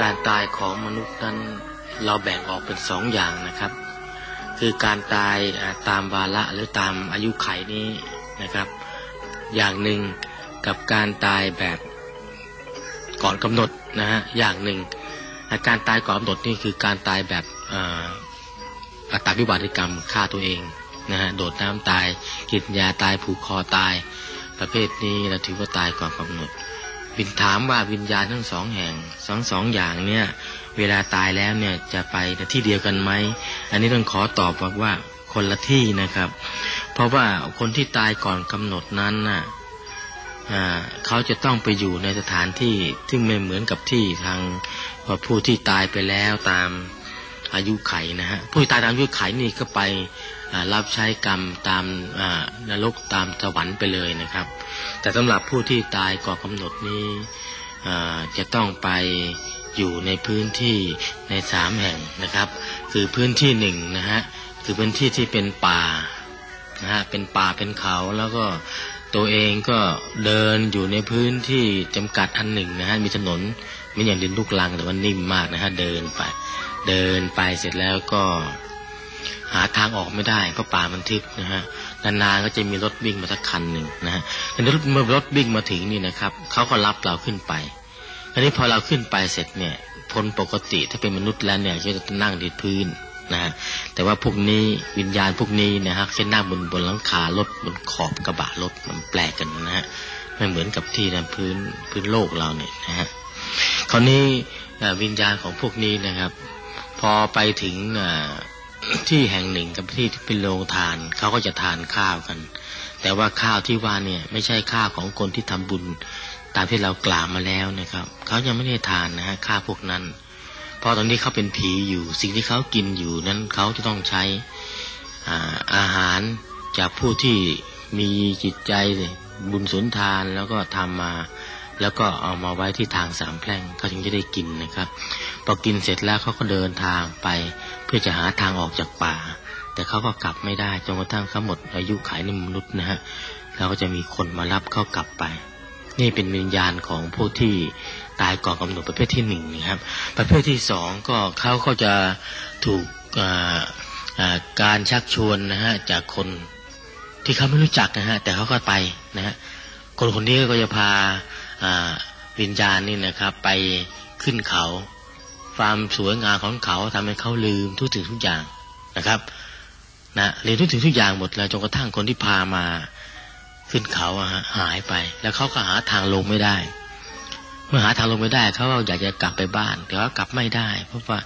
การตายของมนุษย์นั้นเราแบ่งออกเป็นสองอย่างนะครับ คือการตายตามวาระหรือตามอายุไขนี้นะครับ อย่างหนึ่งกับการตายแบบก่อนกำหนดนะฮะอย่างหนึ่งการตายก่อนกำหนดนี่คือการตายแบบอัตาวิบัติกรรมฆ่าตัวเองนะฮะโดดน้ำตายกินยาตายผูกคอตาย ประเภทนี้เราถือว่าตายก่อนกำหนด วินถามว่าวิญญาณทั้งสองแห่งสองสองอย่างเนี่ย เวลาตายแล้วเนี่ยจะไปที่เดียวกันไหมอันนี้ต้องขอตอบว่าว่าคนละที่นะครับ เพราะว่าคนที่ตายก่อนกำหนดนั้นน่ะเขาจะต้องไปอยู่ในสถานที่ที่ไม่เหมือนกับที่ทางผู้ที่ตายไปแล้วตามอายุไขนะฮะผู้ตายตามอายุไขนี่ก็ไป รับใช้กรรมตามนรกตามสวรรค์ไปเลยนะครับ แต่สำหรับผู้ที่ตายก่อนกำหนดนี้จะต้องไปอยู่ในพื้นที่ในสามแห่งนะครับ คือพื้นที่หนึ่งนะฮะคือพื้นที่ที่เป็นป่านะฮะเป็นป่าเป็นเขาแล้วก็ตัวเองก็เดินอยู่ในพื้นที่จำกัดอันหนึ่งนะฮะมีถนนไม่อย่างดินลูกลังแต่ว่านิ่มมากนะฮะเดินไป เดินไปเสร็จแล้วก็ หาทางออกไม่ได้เพราะป่ามันทึบนะฮะนานๆก็จะมีรถวิ่งมาสักคันหนึ่งนะฮะแต่เมื่อรถวิ่งมาถึงนี่นะครับเขาก็รับเราขึ้นไปอันนี้พอเราขึ้นไปเสร็จเนี่ยพ้นปกติถ้าเป็นมนุษย์แล้วเนี่ยจะนั่งดิดพื้นนะฮะแต่ว่าพวกนี้วิญญาณพวกนี้นะฮะแค่นั่งบนบนหลังคารถบนขอบกระบะรถมันแปลกกันนะฮะไม่เหมือนกับที่ในพื้นพื้นโลกเราเนี่ยนะฮะคราวนี้วิญญาณของพวกนี้นะครับ พอไปถึง ที่แห่งหนึ่งกับที่เป็นโรงทานเขาก็จะทานข้าวกัน แต่ว่าข้าวที่ว่าเนี่ยไม่ใช่ข้าวของคนที่ทำบุญ ตามที่เรากล่าวมาแล้วนะครับเขายังไม่ได้ทานนะฮะข้าวพวกนั้นพอตอนนี้เขาเป็นผีอยู่สิ่งที่เขากินอยู่นั้นเขาจะต้องใช้อาอาหารจากผู้ที่มีจิตใจบุญสุนทานแล้วก็ทำมา แล้วก็เอามาไว้ที่ทางสามแพร่งเขาถึงจะได้กินนะครับ พอกินเสร็จแล้วเขาก็เดินทางไป เพื่อจะหาทางออกจากป่า แต่เขาก็กลับไม่ได้จนกระทั่งเขาหมดอายุขายในมนุษย์นะฮะแล้วก็จะมีคนมารับเขากลับไป นี่เป็นวิญญาณของผู้ที่ตายก่อนกำหนดประเภทที่หนึ่งนะครับ ประเภทที่สองก็เขาก็จะถูกการชักชวนนะฮะจากคนที่เขาไม่รู้จักนะฮะแต่เขาก็ไปนะฮะคนคนนี้ก็จะพาวิญญาณนี่นะครับ ไปขึ้นเขา ความสวยงามของเขาทำให้เขาลืมทุกสิ่งทุกอย่างนะครับนะลืมทุกสิ่งทุกอย่างหมดเลยจนกระทั่งคนที่พามาขึ้นเขาอะหายไป แล้วเขาก็หาทางลงไม่ได้ เมื่อหาทางลงไม่ได้เขาอยากจะกลับไปบ้าน แต่ว่ากลับไม่ได้ เพราะว่า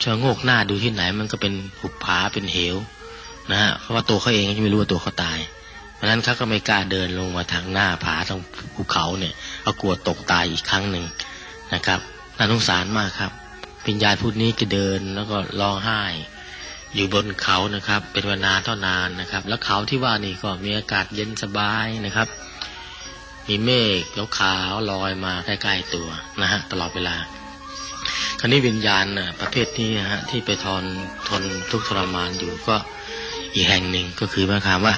เชิงโงกหน้าดูที่ไหน มันก็เป็นหุบผาเป็นเหวนะฮะเพราะว่าตัวเขาเองก็ไม่รู้ว่าตัวเขาตายเพราะนั้นเขาก็ไม่กล้าเดินลงมาทางหน้าผาทางภูเขาเนี่ยเขากลัวตกตายอีกครั้งหนึ่งนะครับน่าสงสารมากครับ วิญญาณพูดนี้ก็เดินแล้วก็ร้องไห้ อยู่บนเขานะครับ เป็นเวลาเท่านานนะครับ แล้วเขาที่ว่านี่ก็มีอากาศเย็นสบายนะครับ มีเมฆแล้วขาวลอยมาใกล้ๆตัวนะฮะตลอดเวลาคราวนี้วิญญาณประเภทนี้นะฮะที่ไปทนทนทุกข์ทรมานอยู่ก็อีกแห่งหนึ่งก็คือหมายความว่า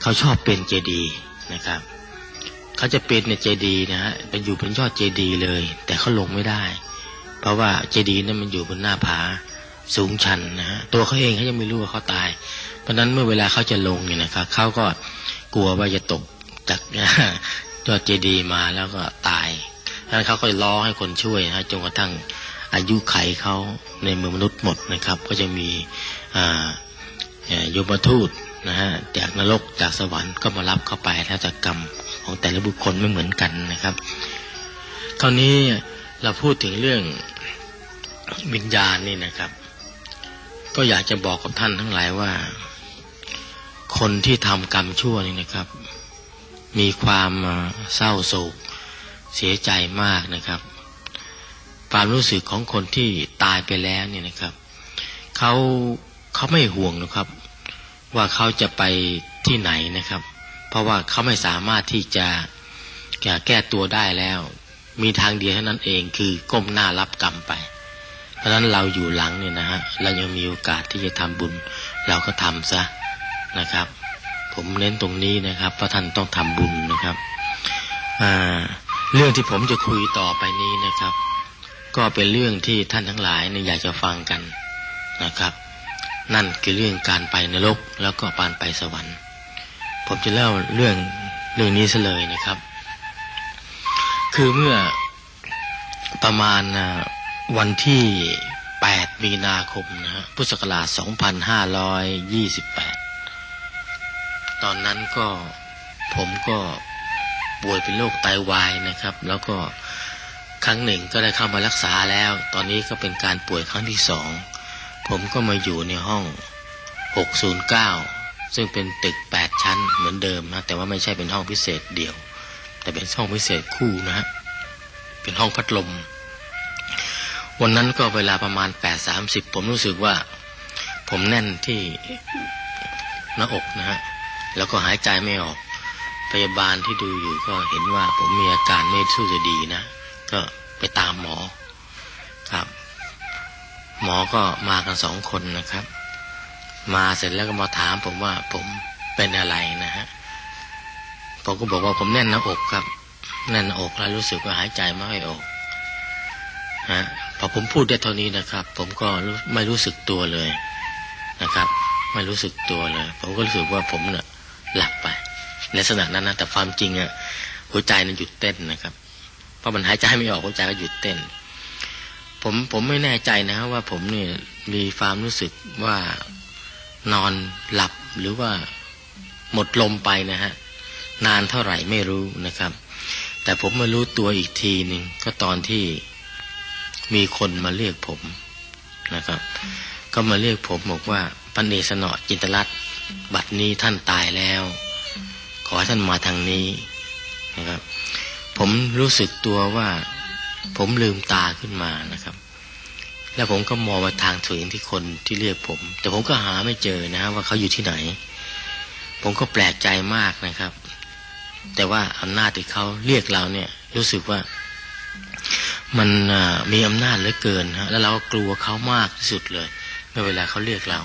เขาชอบเป็นเจดีนะครับ เขาจะเป็นในเจดีนะฮะเป็นอยู่บนยอดเจดีเลย แต่เขาลงไม่ได้ เพราะว่าเจดีนั้นมันอยู่บนหน้าผาสูงชันนะฮะตัวเขาเองเขายังไม่รู้ว่าเขาตาย เพราะนั้นเมื่อเวลาเขาจะลงเนี่ยนะครับเขาก็กลัวว่าจะตกจากยอดเจดีย์มาแล้วก็ตายแล้วเขาก็ร้องให้คนช่วยนะจนกระทั่งอายุไขเขาในเมืองมนุษย์หมดนะครับ ก็จะมีโยมทูตนะฮะจากนรกจากสวรรค์ก็มารับเข้าไปแล้วจากกรรมของแต่ละบุคคลไม่เหมือนกันนะครับ คราวนี้ เราพูดถึงเรื่องวิญญาณนี่นะครับ ก็อยากจะบอกกับท่านทั้งหลายว่า คนที่ทำกรรมชั่วนี่นะครับ มีความเศร้าโศกเสียใจมากนะครับ ความรู้สึกของคนที่ตายไปแล้วเนี่ยนะครับเขาเขาไม่ห่วงนะครับ ว่าเขาจะไปที่ไหนนะครับ เพราะว่าเขาไม่สามารถที่จะแก้ตัวได้แล้ว มีทางเดียวเท่านั้นเองคือก้มหน้ารับกรรมไป เพราะฉะนั้นเราอยู่หลังเนี่ยนะฮะเรายังมีโอกาสที่จะทำบุญ เราก็ทำซะนะครับ ผมเน้นตรงนี้นะครับว่าท่านต้องทำบุญนะครับเรื่องที่ผมจะคุยต่อไปนี้นะครับ ก็เป็นเรื่องที่ท่านทั้งหลายเนี่ยอยากจะฟังกันนะครับ นั่นคือเรื่องการไปนรกแล้วก็ปานไปสวรรค์ ผมจะเล่าเรื่องเรื่องนี้ซะเลยนะครับ คือเมื่อประมาณวันที่ 8 มีนาคมนะฮะพุทธศักราช 2528 ตอนนั้นก็ผมก็ป่วยเป็นโรคไตาวายนะครับ แล้วก็ครั้งหนึ่งก็ได้เข้ามารักษาแล้ว ตอนนี้ก็เป็นการป่วยครั้งที่สองผมก็มาอยู่ในห้อง 609 ซึ่งเป็นตึก 8 ชั้นเหมือนเดิมนะแต่ว่าไม่ใช่เป็นห้องพิเศษเดี่ยว แต่เป็นห้องพิเศษคู่นะฮะเป็นห้องพัดลม วันนั้นก็เวลาประมาณ8.30ผมรู้สึกว่า ผมแน่นที่หน้าอกนะฮะแล้วก็หายใจไม่ออกพยาบาลที่ดูอยู่ก็เห็นว่าผมมีอาการไม่สู้จะดีนะ ก็ไปตามหมอครับ หมอก็มากันสองคนนะครับ มาเสร็จแล้วก็มาถามผมว่าผมเป็นอะไรนะฮะ ผมก็บอกว่าผมแน่นหน้าอกครับ แน่นหน้าอกแล้วรู้สึกว่าหายใจไม่ค่อยออกฮะพอผมพูดได้เท่านี้นะครับ ผมก็ไม่รู้สึกตัวเลยนะครับ ไม่รู้สึกตัวเลย ผมก็รู้สึกว่าผมเนี่ยหลับไปลักษณะนั้นนะแต่ความจริงอะหัวใจนั้นหยุดเต้นนะครับ เพราะมันหายใจไม่ออกหัวใจก็หยุดเต้น ผมผมไม่แน่ใจนะว่าผมเนี่ยมีความรู้สึกว่านอนหลับหรือว่าหมดลมไปนะฮะ นานเท่าไหร่ไม่รู้นะครับ แต่ผมมารู้ตัวอีกทีหนึ่งก็ตอนที่มีคนมาเรียกผมนะครับ ก็มาเรียกผมบอกว่าพันเอสนอจินตรัตบัดนี้ท่านตายแล้ว ขอให้ท่านมาทางนี้นะครับ ผมรู้สึกตัวว่าผมลืมตาขึ้นมานะครับ แล้วผมก็มองมาทางถึงที่คนที่เรียกผม แต่ผมก็หาไม่เจอนะว่าเขาอยู่ที่ไหน ผมก็แปลกใจมากนะครับ แต่ว่าอำนาจที่เขาเรียกเราเนี่ย รู้สึกว่ามันมีอำนาจเหลือเกินฮะแล้วเราก็กลัวเขามากที่สุดเลยเมื่อเวลาเขาเรียกเรา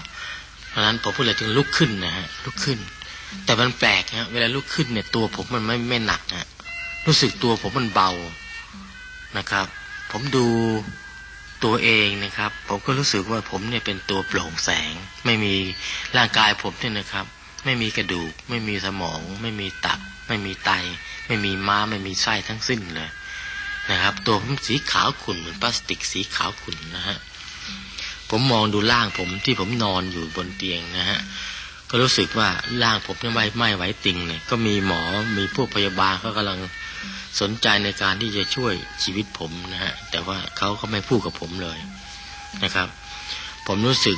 เพราะฉะนั้นผมพูดเลยจึงลุกขึ้นนะฮะลุกขึ้น แต่มันแปลกฮะเวลาลุกขึ้นเนี่ย ตัวผมมันไม่ไม่หนักฮะรู้สึกตัวผมมันเบานะครับ ผมดูตัวเองนะครับ ผมก็รู้สึกว่าผมเนี่ยเป็นตัวโปร่งแสง ไม่มีร่างกายผมเนี่ยนะครับ ไม่มีกระดูก ไม่มีสมอง ไม่มีตับ ไม่มีไต ไม่มีม้าไม่มีไส้ทั้งสิ้นเลยนะครับ ตัวผมสีขาวขุ่นเหมือนพลาสติกสีขาวขุ่นนะฮะผมมองดูร่างผมที่ผมนอนอยู่บนเตียงนะฮะก็รู้สึกว่าร่างผมเนี่ยไม่ไม่ไหวติงเนี่ยก็มีหมอมีพวกพยาบาลเขากำลังสนใจในการที่จะช่วยชีวิตผมนะฮะแต่ว่าเขาก็ไม่พูดกับผมเลยนะครับ ผมรู้สึก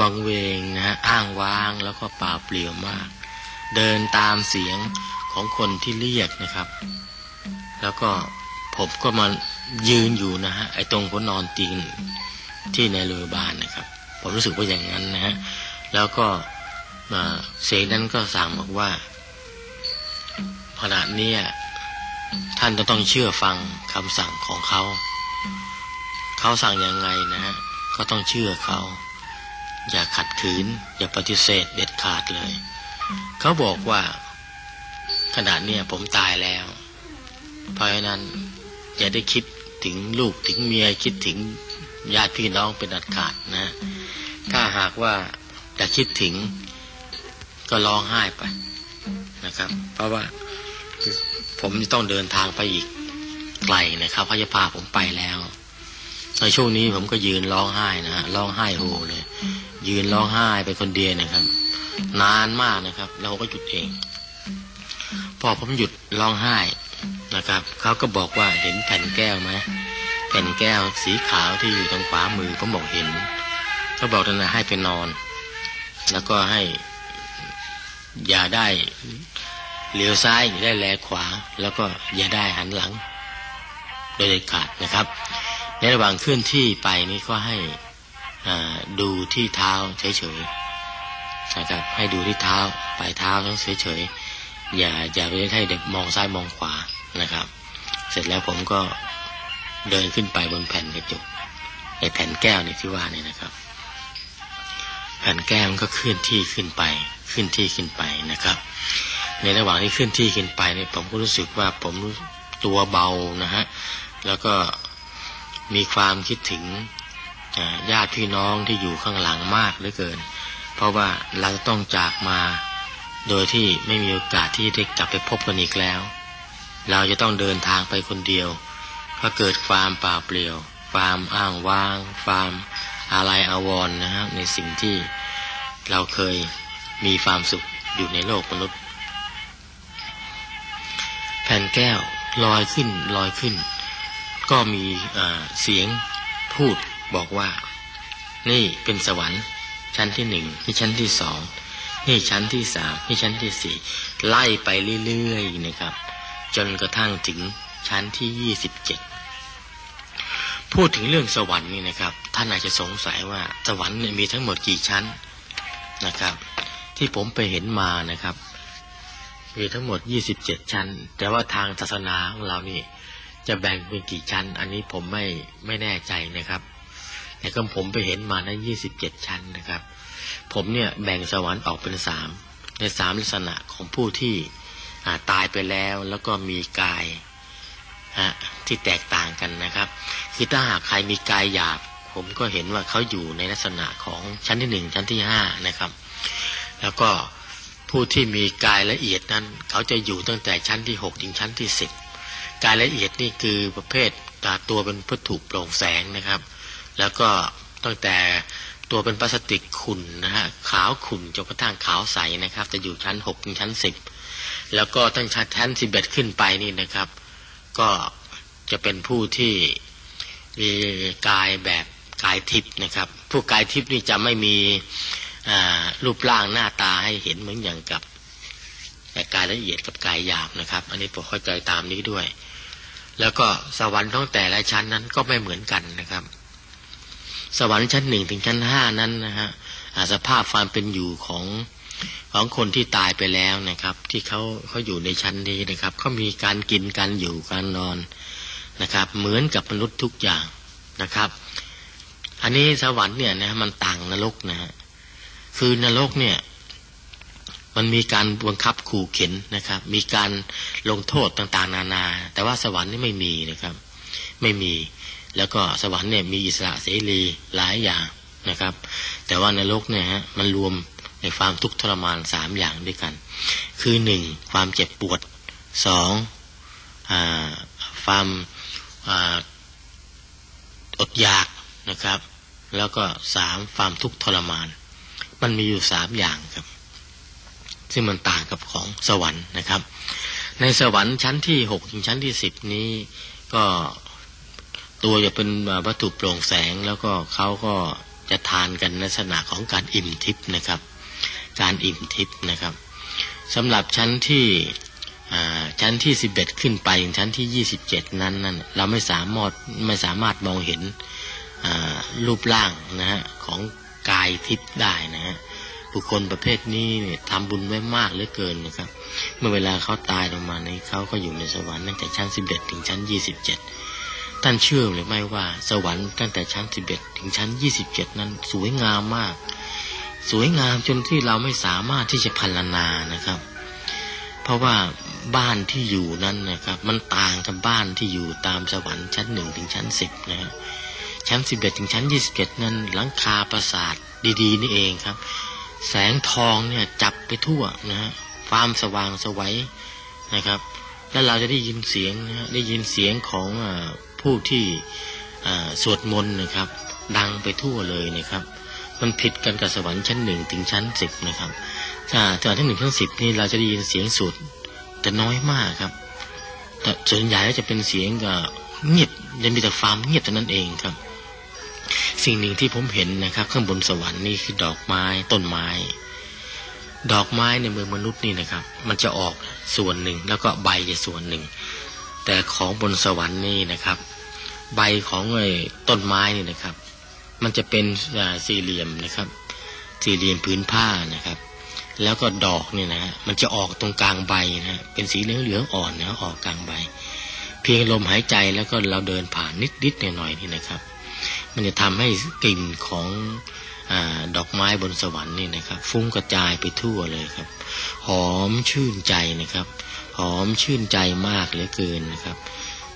วังเวงนะฮะอ้างว้างแล้วก็เปล่าเปลี่ยวมาก เดินตามเสียงของคนที่เรียกนะครับ แล้วก็ผมก็มายืนอยู่นะฮะไอ้ตรงคนนอนตีนที่ในโรงพยาบาลนะครับ ผมรู้สึกว่าอย่างนั้นนะฮะแล้วก็เสียงนั้นก็สั่งบอกว่าขณะนี้ท่านจะต้องเชื่อฟังคำสั่งของเขา เขาสั่งยังไงนะฮะก็ต้องเชื่อเขา อย่าขัดขืน อย่าปฏิเสธเด็ดขาดเลย เขาบอกว่าขณะนี้ผมตายแล้ว เพราะฉะนั้นอย่าได้คิดถึงลูกถึงเมียคิดถึงญาติพี่น้องเป็นอัดขาดนะ ถ้าหากว่าจะคิดถึงก็ร้องไห้ไปนะครับ เพราะว่าผมจะต้องเดินทางไปอีกไกลนะครับพระจะพาผมไปแล้ว ในช่วงนี้ผมก็ยืนร้องไห้นะฮะร้องไห้โฮเลย ยืนร้องไห้ไปคนเดียวนะครับ นานมากนะครับ แล้วก็หยุดเอง พอผมหยุดร้องไห้นะครับเขาก็บอกว่าเห็นแผ่นแก้วไหมแผ่นแก้วสีขาวที่อยู่ทางขวามือผมบอกเห็นเขาบอกท่านให้ไปนอน แล้วก็ให้ อย่าได้เลี้ยวซ้ายอย่าได้แลขวา แล้วก็อย่าได้หันหลัง โดยเด็ดขาดนะครับ ในระหว่างเคลื่อนที่ไปนี่ก็ให้ดูที่เท้าเฉยๆนะครับให้ดูที่เท้าปลายเท้าทั้งเฉยๆอย่าอย่าไปให้เด็กมองซ้ายมองขวานะครับ เสร็จแล้วผมก็เดินขึ้นไปบนแผ่นกระจกไอแผ่นแก้วนี่ที่ว่านี่นะครับ แผ่นแก้วมันก็เคลื่อนที่ขึ้นไปขึ้นที่ขึ้นไปนะครับ ในระหว่างที่ขึ้นที่ขึ้นไปเนี่ยผมก็รู้สึกว่าผมตัวเบานะฮะแล้วก็ มีความคิดถึงญาติพี่น้องที่อยู่ข้างหลังมากเหลือเกิน เพราะว่าเราต้องจากมา โดยที่ไม่มีโอกาสที่ได้กลับไปพบกันอีกแล้ว เราจะต้องเดินทางไปคนเดียวก็เกิดความป่าเปลี่ยว ความอ้างว้าง ความอะไรอาวรณ์นะครับในสิ่งที่เราเคยมีความสุขอยู่ในโลกมนุษย์ แผ่นแก้วลอยขึ้นลอยขึ้น ก็มีเสียงพูดบอกว่า นี่เป็นสวรรค์ ชั้นที่หนึ่งนี่ชั้นที่สองนี่ชั้นที่สามนี่ชั้นที่สี่ไล่ไปเรื่อยๆนะครับ จนกระทั่งถึงชั้นที่ยี่สิบเจ็ดพูดถึงเรื่องสวรรค์นี่นะครับท่านอาจจะสงสัยว่าสวรรค์เนี่ยมีทั้งหมดกี่ชั้นนะครับ ที่ผมไปเห็นมานะครับ มีทั้งหมด27ชั้น แต่ว่าทางศาสนาของเรานี่ จะแบ่งเป็นกี่ชั้น อันนี้ผมไม่ไม่แน่ใจนะครับแต่ก็ผมไปเห็นมานะ27ชั้นนะครับ ผมเนี่ยแบ่งสวรรค์ออกเป็นสามในสามลักษณะของผู้ที่อ่าตายไปแล้วแล้วก็มีกายฮะที่แตกต่างกันนะครับ คือถ้าหากใครมีกายหยาบ ผมก็เห็นว่าเขาอยู่ในลักษณะของชั้นที่หนึ่งชั้นที่ห้านะครับ แล้วก็ผู้ที่มีกายละเอียดนั้น เขาจะอยู่ตั้งแต่ชั้นที่หกถึงชั้นที่สิบ กายละเอียดนี่คือประเภทตาตัวเป็นวัตถุโปร่งแสงนะครับ แล้วก็ตั้งแต่ตัวเป็นพลาสติกขุ่นนะฮะขาวขุ่นจนกระทั่งขาวใสนะครับ จะอยู่ชั้นหกถึงชั้นสิบแล้วก็ตั้งชั้นชั้นสิบเอ็ดขึ้นไปนี่นะครับ ก็จะเป็นผู้ที่มีกายแบบกายทิพย์นะครับ ผู้กายทิพย์นี่จะไม่มีรูปร่างหน้าตาให้เห็นเหมือนอย่างกับกายละเอียดกับกายหยาบนะครับ อันนี้ผมเข้าใจตามนี้ด้วย แล้วก็สวรรค์ของแต่ละชั้นนั้นก็ไม่เหมือนกันนะครับ สวรรค์ชั้นหนึ่งถึงชั้นห้านั้นนะฮะอาสภาพความเป็นอยู่ของของคนที่ตายไปแล้วนะครับ ที่เขาเขาอยู่ในชั้นนี้นะครับเขามีการกินการอยู่การนอนนะครับ เหมือนกับมนุษย์ทุกอย่างนะครับ อันนี้สวรรค์เนี่ยนะมันต่างนรกนะฮะคือนรกเนี่ย มันมีการบังคับขู่เข็นนะครับ มีการลงโทษต่างๆ นานา แต่ว่าสวรรค์นี่ไม่มีนะครับ ไม่มี แล้วก็สวรรค์เนี่ยมีอิสระเสรีหลายอย่างนะครับ แต่ว่านรกเนี่ยฮะมันรวมในความทุกข์ทรมานสามอย่างด้วยกัน คือหนึ่งความเจ็บปวดสองอความออดอยากนะครับ แล้วก็สามความทุกข์ทรมาน มันมีอยู่สามอย่างครับ ซึ่งมันต่างกับของสวรรค์นะครับ ในสวรรค์ชั้นที่หกถึงชั้นที่สิบนี้ก็ตัวจะเป็นวัตถุโปร่งแสงแล้วก็เขาก็จะทานกันลักษณะของการอิ่มทิพย์นะครับ การอิ่มทิพย์นะครับสำหรับชั้นที่ชั้นที่สิบเอ็ดขึ้นไปถึงชั้นที่ยี่สิบเจ็ดนั้นนั่นเราไม่สามารถไม่สามารถมองเห็นรูปร่างนะฮะของกายทิพย์ได้นะฮะ บุคคลประเภทนี้เนี่ยทำบุญไว้มากเหลือเกินนะครับ เมื่อเวลาเขาตายลงมาในเขาก็อยู่ในสวรรค์ตั้งแต่ชั้นสิบเอ็ดถึงชั้นยี่สิบเจ็ดท่านเชื่อหรือไม่ว่าสวรรค์ตั้งแต่ชั้นสิบเอ็ดถึงชั้นยี่สิบเจ็ดนั้นสวยงามมาก สวยงามจนที่เราไม่สามารถที่จะพรรณนานะครับ เพราะว่าบ้านที่อยู่นั้นนะครับ มันต่างกับบ้านที่อยู่ตามสวรรค์ชั้นหนึ่งถึงชั้นสิบนะฮะชั้นสิบเอ็ดถึงชั้นยี่สิบเจ็ดนั้นหลังคาปราสาทดีๆ นี่เองครับ แสงทองเนี่ยจับไปทั่วนะฮะความสว่างสวัยนะครับ แล้วเราจะได้ยินเสียงนะฮะได้ยินเสียงของอผู้ที่สวดมนต์นะครับ ดังไปทั่วเลยนะครับ มันผิดกันกับสวรรค์ชั้นหนึ่งถึงชั้นสิบนะครับถ้าสวรรค์ชั้นหนึ่งชั้นสิบนี่เราจะได้ยินเสียงสวดแต่น้อยมากครับแต่ส่วนใหญ่จะเป็นเสียงเงียบจะมีแต่ความเงียบเท่านั้นเองครับ สิ่งหนึ่งที่ผมเห็นนะครับ ข้างบนสวรรค์นี่คือดอกไม้ต้นไม้ ดอกไม้ในเมืองมนุษย์นี่นะครับ มันจะออกส่วนหนึ่งแล้วก็ใบจะส่วนหนึ่ง แต่ของบนสวรรค์นี่นะครับ ใบของไอ้ต้นไม้นี่นะครับ มันจะเป็นสี่เหลี่ยมนะครับ สี่เหลี่ยมพื้นผ้านะครับ แล้วก็ดอกเนี่ยนะฮะมันจะออกตรงกลางใบนะฮะเป็นสีเหลืองเหลืองอ่อนนะออกกลางใบ เพียงลมหายใจแล้วก็เราเดินผ่านนิดๆหน่อยๆนี่นะครับ มันจะทำให้กลิ่นของอดอกไม้บนสวรรค์นี่นะครับ ฟุ้งกระจายไปทั่วเลยครับ หอมชื่นใจนะครับ หอมชื่นใจมากเหลือเกินนะครับ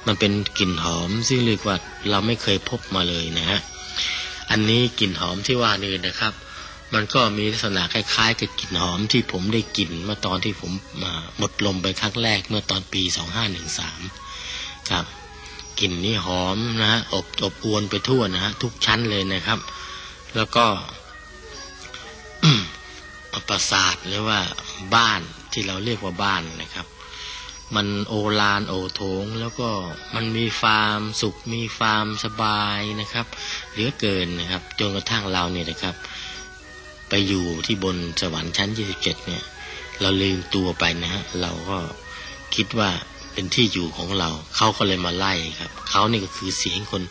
มันเป็นกลิ่นหอมซึ่งเรียกว่าเราไม่เคยพบมาเลยนะฮะอันนี้กลิ่นหอมที่ว่านี่นะครับ มันก็มีลักษณะคล้ายๆกับกลิ่นหอมที่ผมได้กลิ่นเมื่อตอนที่ผมมาหมดลมไปครั้งแรกเมื่อตอนปี2513ครับ กลิ่นนี้หอมนะฮะอบอบอวนไปทั่วนะฮะทุกชั้นเลยนะครับ แล้วก็ปราสาทหรือว่าบ้านที่เราเรียกว่าบ้านนะครับ มันโอลานโอโถง แล้วก็มันมีฟาร์มสุขมีฟาร์มสบายนะครับเหลือเกินนะครับจนกระทั่งเราเนี่ยนะครับ ไปอยู่ที่บนสวรรค์ชั้น 27 เนี่ย เราลืมตัวไปนะฮะเราก็คิดว่า เป็นที่อยู่ของเรา เขาก็เลยมาไล่ครับ เขานี่ก็คือเสียงคน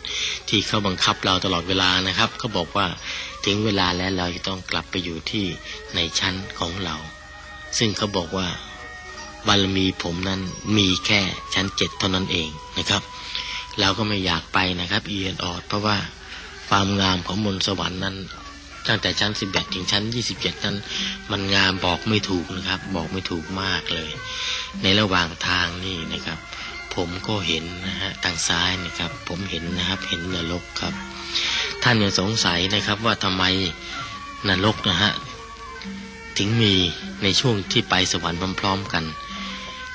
ที่เขาบังคับเราตลอดเวลานะครับ เขาบอกว่าถึงเวลาแล้วเราจะต้องกลับไปอยู่ที่ในชั้นของเรา ซึ่งเขาบอกว่าบารมีผมนั้นมีแค่ชั้นเจ็ดเท่านั้นเองนะครับ เราก็ไม่อยากไปนะครับเอียนออด เพราะว่าความงามของมนต์สวรรค์นั้นตั้งแต่ชั้น 11 ถึงชั้น 27 นั้น มันงามบอกไม่ถูกนะครับ บอกไม่ถูกมากเลย ในระหว่างทางนี่นะครับ ผมก็เห็นนะฮะทางซ้ายนะครับ ผมเห็นนะครับเห็นนรกครับ ท่านอยังสงสัยนะครับว่าทำไมนรกนะฮะถึงมีในช่วงที่ไปสวรรค์พร้อมๆกัน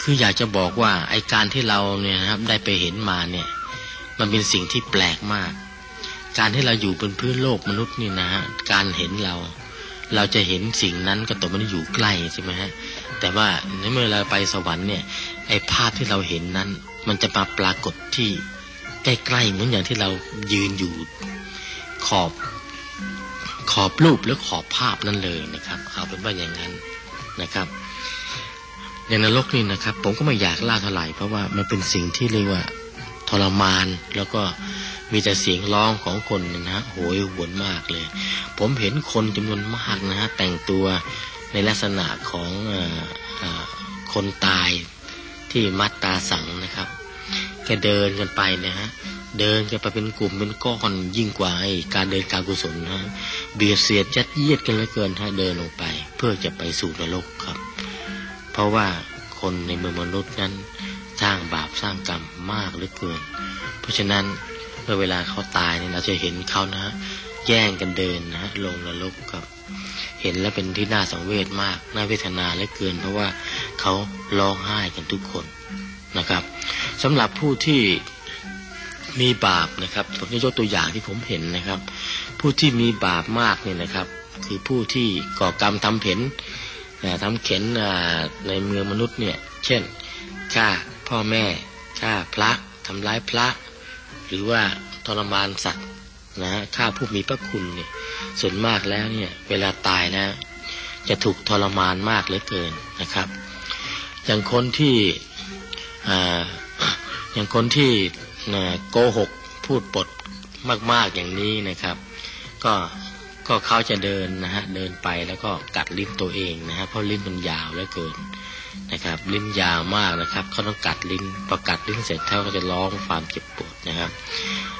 คืออยากจะบอกว่าไอการที่เราเนี่ยนะครับได้ไปเห็นมาเนี่ย มันเป็นสิ่งที่แปลกมาก การที่เราอยู่บนพื้นโลกมนุษย์นี่นะฮะการเห็นเรา เราจะเห็นสิ่งนั้นก็ต่อมันอยู่ใกล้ใช่ไหมฮะแต่ว่าในเมื่อเราไปสวรรค์เนี่ยไอภาพที่เราเห็นนั้น มันจะมาปรากฏที่ใกล้ๆเหมือนอย่างที่เรายืนอยู่ขอบขอบรูปหรือขอบภาพนั่นเลยนะครับเอาเป็นว่าอย่างนั้นนะครับในนรกนี่นะครับ ผมก็ไม่อยากล่าเท่าไหร่เพราะว่ามันเป็นสิ่งที่เรียกว่าทรมานแล้วก็ มีแต่เสียงร้องของคนนะฮะโหยหวนมากเลย ผมเห็นคนจำนวนมากนะฮะแต่งตัวในลักษณะของออคนตายที่มัดตาสังนะครับแกเดินกันไปนะฮะเดินกันไปเป็นกลุ่มเป็นก้อนยิ่งกว่าไอ้การเดินการกุศลนะฮะเบียดเสียดยัดเยียดกันเหลือเกินถ้าเดินลงไป เพื่อจะไปสู่นรกครับ เพราะว่าคนในเมืองมนุษย์นั้นสร้างบาปสร้างกรรมมากเหลือเกิน เพราะฉะนั้น เมื่อเวลาเขาตายเนี่ยเราจะเห็นเขานะฮะแย่งกันเดินนะฮะลงนรกครับ เห็นแล้วเป็นที่น่าสังเวชมาก น่าเวทนาเหลือเกิน เพราะว่าเขาร้องไห้กันทุกคนนะครับสำหรับผู้ที่มีบาปนะครับผมจะยกตัวอย่างที่ผมเห็นนะครับ ผู้ที่มีบาปมากเนี่ยนะครับ คือผู้ที่ก่อกรรมทำเผ็นนะทำเข็นในเมืองมนุษย์เนี่ย เช่นฆ่าพ่อแม่ฆ่าพระทำร้ายพระ หรือว่าทรมานสัตว์นะฆ่าผู้มีพระคุณเนี่ยส่วนมากแล้วเนี่ย เวลาตายนะ จะถูกทรมานมากเหลือเกินนะครับ อย่างคนที่ออย่างคนที่นะโกหกพูดปดมาก ๆอย่างนี้นะครับ ก็ก็เขาจะเดินนะฮะเดินไปแล้วก็กัดลิ้นตัวเองนะฮะเพราะลิ้นมันยาวเหลือเกิน นะครับ ลิ้นยาวมากนะครับเขาต้องกัดลิ้นพอกัดลิ้นเสร็จเขาก็จะร้องความเจ็บปวดนะครับ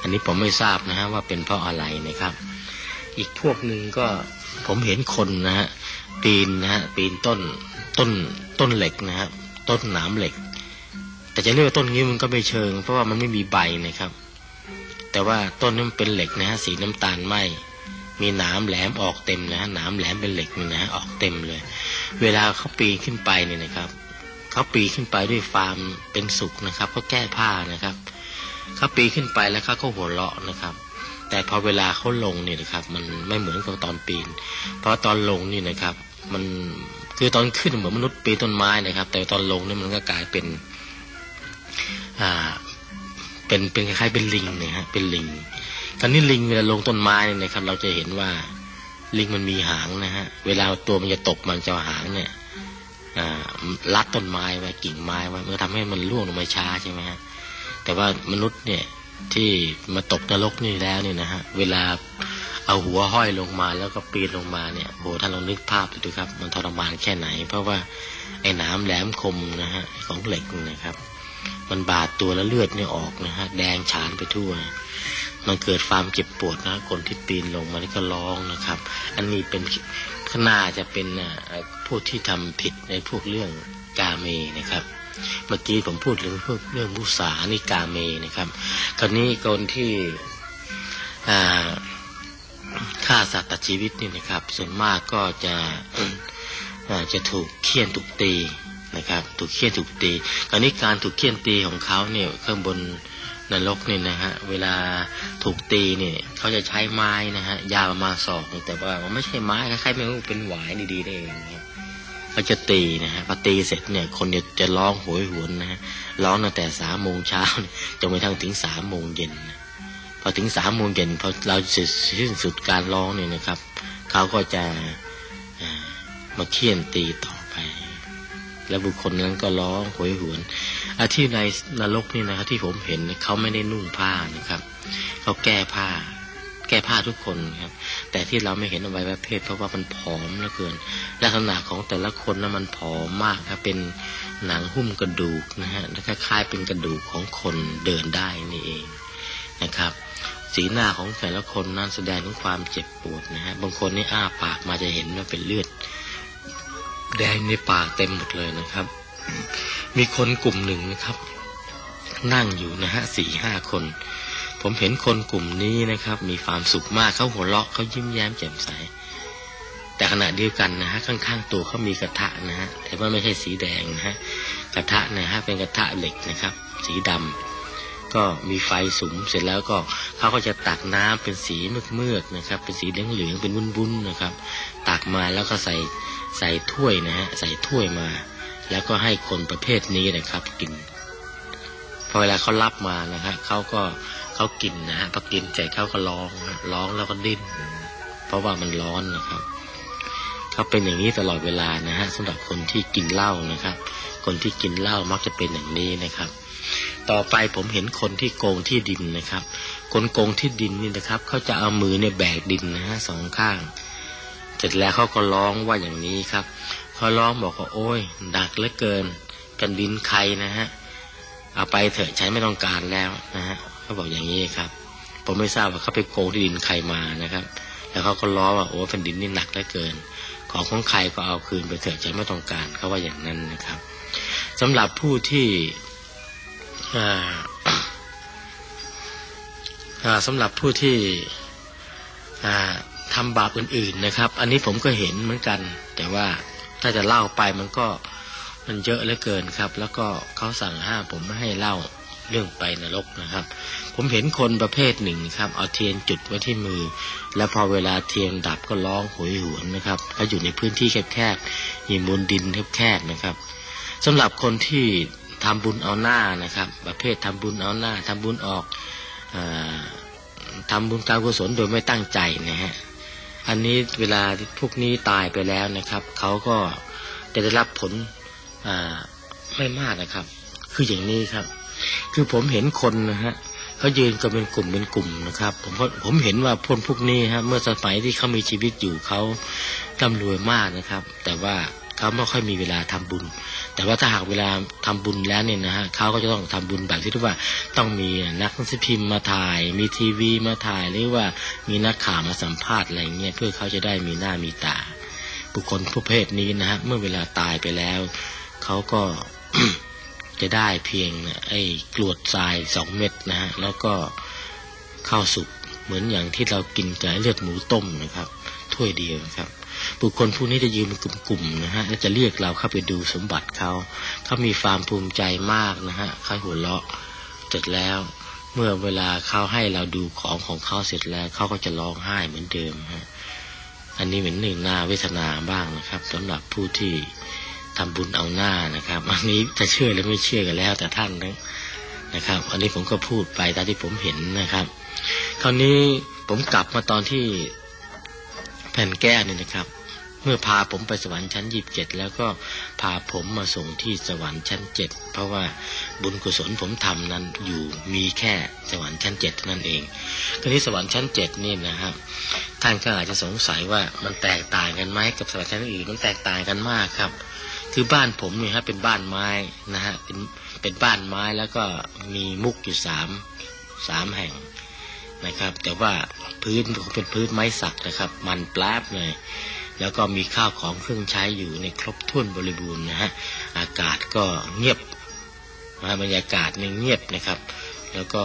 อันนี้ผมไม่ทราบนะฮะว่าเป็นเพราะอะไรนะครับ อีกพวกหนึ่งก็ผมเห็นคนนะฮะปีนนะฮะปีนต้นต้นต้นเหล็กนะฮะต้นหนามเหล็ก แต่จะเรียกว่าต้นนี้มันก็ไม่เชิง เพราะว่ามันไม่มีใบนะครับ แต่ว่าต้นนี้มันเป็นเหล็กนะฮะสีน้ำตาลไหมมีหนามแหลมออกเต็มนะฮะหนามแหลมเป็นเหล็กนะฮะออกเต็มเลย เวลาเขาปีนขึ้นไปเนี่ยนะครับเขาปีนขึ้นไปด้วยความเป็นสุขนะครับเขาแก้ผ้านะครับเขาปีนขึ้นไปแล้วเขาก็หัวเราะนะครับ แต่พอเวลาเขาลงเนี่ยนะครับ มันไม่เหมือนกับตอนปีน เพราะตอนลงนี่นะครับ มันคือตอนขึ้นเหมือนมนุษย์ปีนต้นไม้นะครับ แต่ตอนลงเนี่ยมันก็กลายเป็นอ่าเป็นเป็นคล้ายๆเป็นลิงนะฮะเป็นลิงตอนนี้ลิงเวลาลงต้นไม้เนี่ยนะครับ เราจะเห็นว่า ลิงมันมีหางนะฮะ เวลาตัวมันจะตกมันจะหางเนี่ยอ่ารัดต้นไม้ไว้กิ่งไม้ไว้มันทำให้มันร่วงลงมาช้าใช่ไหมฮะแต่ว่ามนุษย์เนี่ยที่มาตกนรกนี่แล้วเนี่ยนะฮะเวลาเอาหัวห้อยลงมาแล้วก็ปีนลงมาเนี่ยโหท่านลองนึกภาพดูครับ มันทรมานแค่ไหน เพราะว่าไอ้หนามแหลมคมนะฮะของเหล็กนะครับ มันบาดตัวแล้วเลือดเนี่ยออกนะฮะแดงฉานไปทั่ว มันเกิดความเจ็บปวดนะคนที่ปีนลงมานี่ก็ร้องนะครับ อันนี้เป็นขนาจะเป็นผู้ที่ทำผิดในพวกเรื่องกาเมนะครับ เมื่อกี้ผมพูดเรื่องพวกเรื่องมุสานิกาเมนะครับ คราวนี้คนที่ฆ่าสัตว์ตัดชีวิตนี่นะครับ ส่วนมากก็จะจะถูกเคี่ยนถูกตีนะครับ ถูกเคี่ยนถูกตีคราวนี้การถูกเคี่ยนตีของเขาเนี่ยข้างบน นรกนี่นะฮะเวลาถูกตีเนี่ยเขาจะใช้ไม้นะฮะยาวประมาณศอกหนึ่งแต่ว่ามันไม่ใช่ไม้คล้ายๆไม่รู้เป็นหวายดีๆได้เองนะครับเขาจะตีนะฮะพอตีเสร็จเนี่ย คนจะจะร้องโหยหวนนะฮะร้องตั้งแต่สามโมงเช้าจนไปทั้งถึงสามโมงเย็นพอถึงสามโมงเย็นพอเราเสร็จสิ้นสุดการร้องเนี่ยนะครับเขาก็จะมาเคี่ยนตีต่อ แล้วบุคคลนั้นก็ร้องโหยหวนอาที่ในนรกนี่นะครับที่ผมเห็นเขาไม่ได้นุ่งผ้านะครับเขาแก้ผ้า แก้ผ้าทุกคนครับ แต่ที่เราไม่เห็นอวัยวะเพศเพราะว่ามันผอมเหลือเกินลักษณะของแต่ละคนนั้นมันผอมมากครับเป็นหนังหุ้มกระดูกนะฮะแล้วคล้ายๆเป็นกระดูกของคนเดินได้นี่เองนะครับ สีหน้าของแต่ละคนนั้นแสดงถึงความเจ็บปวดนะฮะบางคนนี่อ้าปากมาจะเห็นว่าเป็นเลือด แดงในป่าเต็มหมดเลยนะครับ มีคนกลุ่มหนึ่งนะครับ นั่งอยู่นะฮะสี่ห้าคน ผมเห็นคนกลุ่มนี้นะครับ มีความสุขมากเขาหัวเราะเขายิ้มแย้มแจ่มใส แต่ขณะเดียวกันนะฮะข้างๆตัวเขามีกระทะนะฮะแต่ว่าไม่ใช่สีแดงนะฮะกระทะนะฮะเป็นกระทะเหล็กนะครับ สีดำก็มีไฟสุมเสร็จแล้วก็เขาก็จะตักน้ำเป็นสีเมือกๆนะครับ เป็นสีเหลืองๆเป็นวุ้นๆนะครับ ตักมาแล้วก็ใส่ ใส่ถ้วยนะฮะใส่ถ้วยมา แล้วก็ให้คนประเภทนี้นะครับกินพอเวลาเขารับมานะฮะเขาก็เขากินนะฮะพอกินเสร็จเขาก็ร้องร้องแล้วก็ดิ้น เพราะว่ามันร้อนนะครับเขาเป็นอย่างนี้ตลอดเวลานะฮะสำหรับคนที่กินเหล้านะครับ คนที่กินเหล้ามักจะเป็นอย่างนี้นะครับ ต่อไปผมเห็นคนที่โกงที่ดินนะครับ คนโกงที่ดินนี่นะครับเขาจะเอามือเนี่ยแบกดินนะฮะสองข้าง เสร็จแล้วเขาก็ร้องว่าอย่างนี้ครับเขาร้องบอกว่าโอ้ย ดักเหลือเกินแผ่นดินใครนะฮะเอาไปเถอะใช้ไม่ต้องการแล้วนะฮะเขาบอกอย่างนี้ครับ ผมไม่ทราบว่าเขาไปโกงที่ดินใครมานะครับ แล้วเขาก็ล้อว่าโอ้แผ่นดินนี่หนักเหลือเกิน ของของใครก็เอาคืนไปเถอะใช้ไม่ต้องการเขาว่าอย่างนั้นนะครับสำหรับผู้ที่อ่าอ่าสำหรับผู้ที่ อ่าทำบาปอื่นๆนะครับ อันนี้ผมก็เห็นเหมือนกัน แต่ว่าถ้าจะเล่าไปมันก็มันเยอะเหลือเกินครับ แล้วก็เขาสั่งห้ามผมไม่ให้เล่าเรื่องไปนรกนะครับ ผมเห็นคนประเภทหนึ่งครับ เอาเทียนจุดไว้ที่มือ แล้วพอเวลาเทียนดับก็ร้องโหยหวนนะครับเขาอยู่ในพื้นที่แคบๆมีมูลดินแคบๆนะครับสำหรับคนที่ทำบุญเอาหน้านะครับ ประเภททำบุญเอาหน้าทำบุญออกอาทำบุญการกุศลโดยไม่ตั้งใจนะฮะ อันนี้เวลาพวกนี้ตายไปแล้วนะครับเขาก็จะได้รับผลไม่มากนะครับ คืออย่างนี้ครับ คือผมเห็นคนนะฮะเขายืนกันเป็นกลุ่มเป็นกลุ่มนะครับ ผมผมเห็นว่าพวกพวกนี้ฮะเมื่อสมัยที่เขามีชีวิตอยู่เขาร่ำรวยมากนะครับ แต่ว่า เขาไม่ค่อยมีเวลาทำบุญ แต่ว่าถ้าหากเวลาทำบุญแล้วเนี่ยนะฮะเขาก็จะต้องทำบุญแบบที่เรียกว่าต้องมีนักสือพิมพ์มาถ่าย มีทีวีมาถ่ายหรือว่ามีนักข่าวมาสัมภาษณ์อะไรเงี้ยเพื่อเขาจะได้มีหน้ามีตา บุคคลประเภทนี้นะฮะเมื่อเวลาตายไปแล้วเขาก็จะได้เพียงไอ้กรวดทรายสองเม็ดนะฮะแล้วก็ข้าวสุกเหมือนอย่างที่เรากินกับเลือดหมูต้มนะครับ ถ้วยเดียวนะครับ บุคคลผู้นี้จะยืนเป็นกลุ่มๆนะฮะและจะเรียกเราเข้าไปดูสมบัติเขาเขามีความภูมิใจมากนะฮะเขาหัวเราะเสร็จแล้ว เมื่อเวลาเขาให้เราดูของของเขาเสร็จแล้วเขาก็จะร้องไห้เหมือนเดิมฮะอันนี้เหมือนหนึ่งหน้าเวทนาบ้างนะครับสำหรับผู้ที่ทำบุญเอาหน้านะครับอันนี้จะเชื่อหรือไม่เชื่อกันแล้ว แต่ท่านนะนะครับ อันนี้ผมก็พูดไปตามที่ผมเห็นนะครับ คราวนี้ผมกลับมาตอนที่ แผ่นแก้วนี่นะครับ เมื่อพาผมไปสวรรค์ชั้นยีิบเจ็ดแล้วก็พาผมมาส่งที่สวรรค์ชั้นเจ็ดเพราะว่าบุญกุศลผมทำนั้นอยู่มีแค่สวรรค์ชั้นเจ็ดนั่นเองคราวนี้สวรรค์ชั้นเจ็ดนี่นะครับ ท่านก็อาจจะสงสัยว่ามันแตกต่างกันไหมกับสวรรค์ชั้นอื่นมันแตกต่างกันมากครับคือบ้านผมเนี่ยฮะเป็นบ้านไม้นะฮะเป็นเป็นบ้านไม้แล้วก็มีมุกอยู่สามสามแห่ง นะครับ แต่ว่าพื้นเป็นพื้นไม้สักนะครับ มันแปลบเลยแล้วก็มีข้าวของเครื่องใช้อยู่ในครบถ้วนบริบูรณ์นะฮะอากาศก็เงียบนะบรรยากาศนี่เงียบนะครับ แล้วก็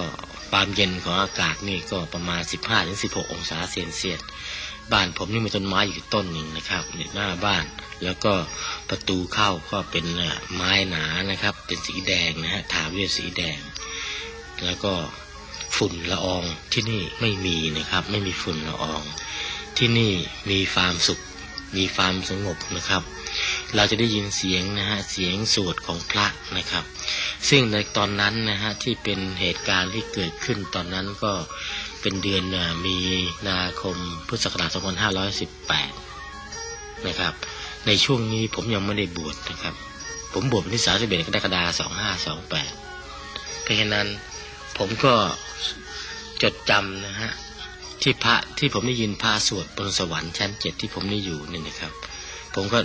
ความเย็นของอากาศนี่ก็ประมาณ 15-16 องศาเซนเซียสบ้านผมนี่มีต้นไม้อยู่ต้นหนึ่งนะครับหน้าบ้าน แล้วก็ประตูเข้าก็เป็นไม้หนานะครับ เป็นสีแดงนะฮะทาด้วยสีแดง แล้วก็ ฝุ่นละอองที่นี่ไม่มีนะครับ ไม่มีฝุ่นละออง ที่นี่มีความสุข มีความสงบนะครับ เราจะได้ยินเสียงนะฮะเสียงสวดของพระนะครับ ซึ่งในตอนนั้นนะฮะที่เป็นเหตุการณ์ที่เกิดขึ้นตอนนั้นก็เป็นเดือนมีนาคมพุทธศักราช2518 นะครับ ในช่วงนี้ผมยังไม่ได้บวชนะครับ ผมบวชวันที่31กรกฎาคม2528เพราะฉะนั้น ผมก็จดจำนะฮะที่พระที่ผมได้ยินพระสวดบนสวรรค์ชั้นเจ็ดที่ผมได้อยู่นี่นะครับ ผมก็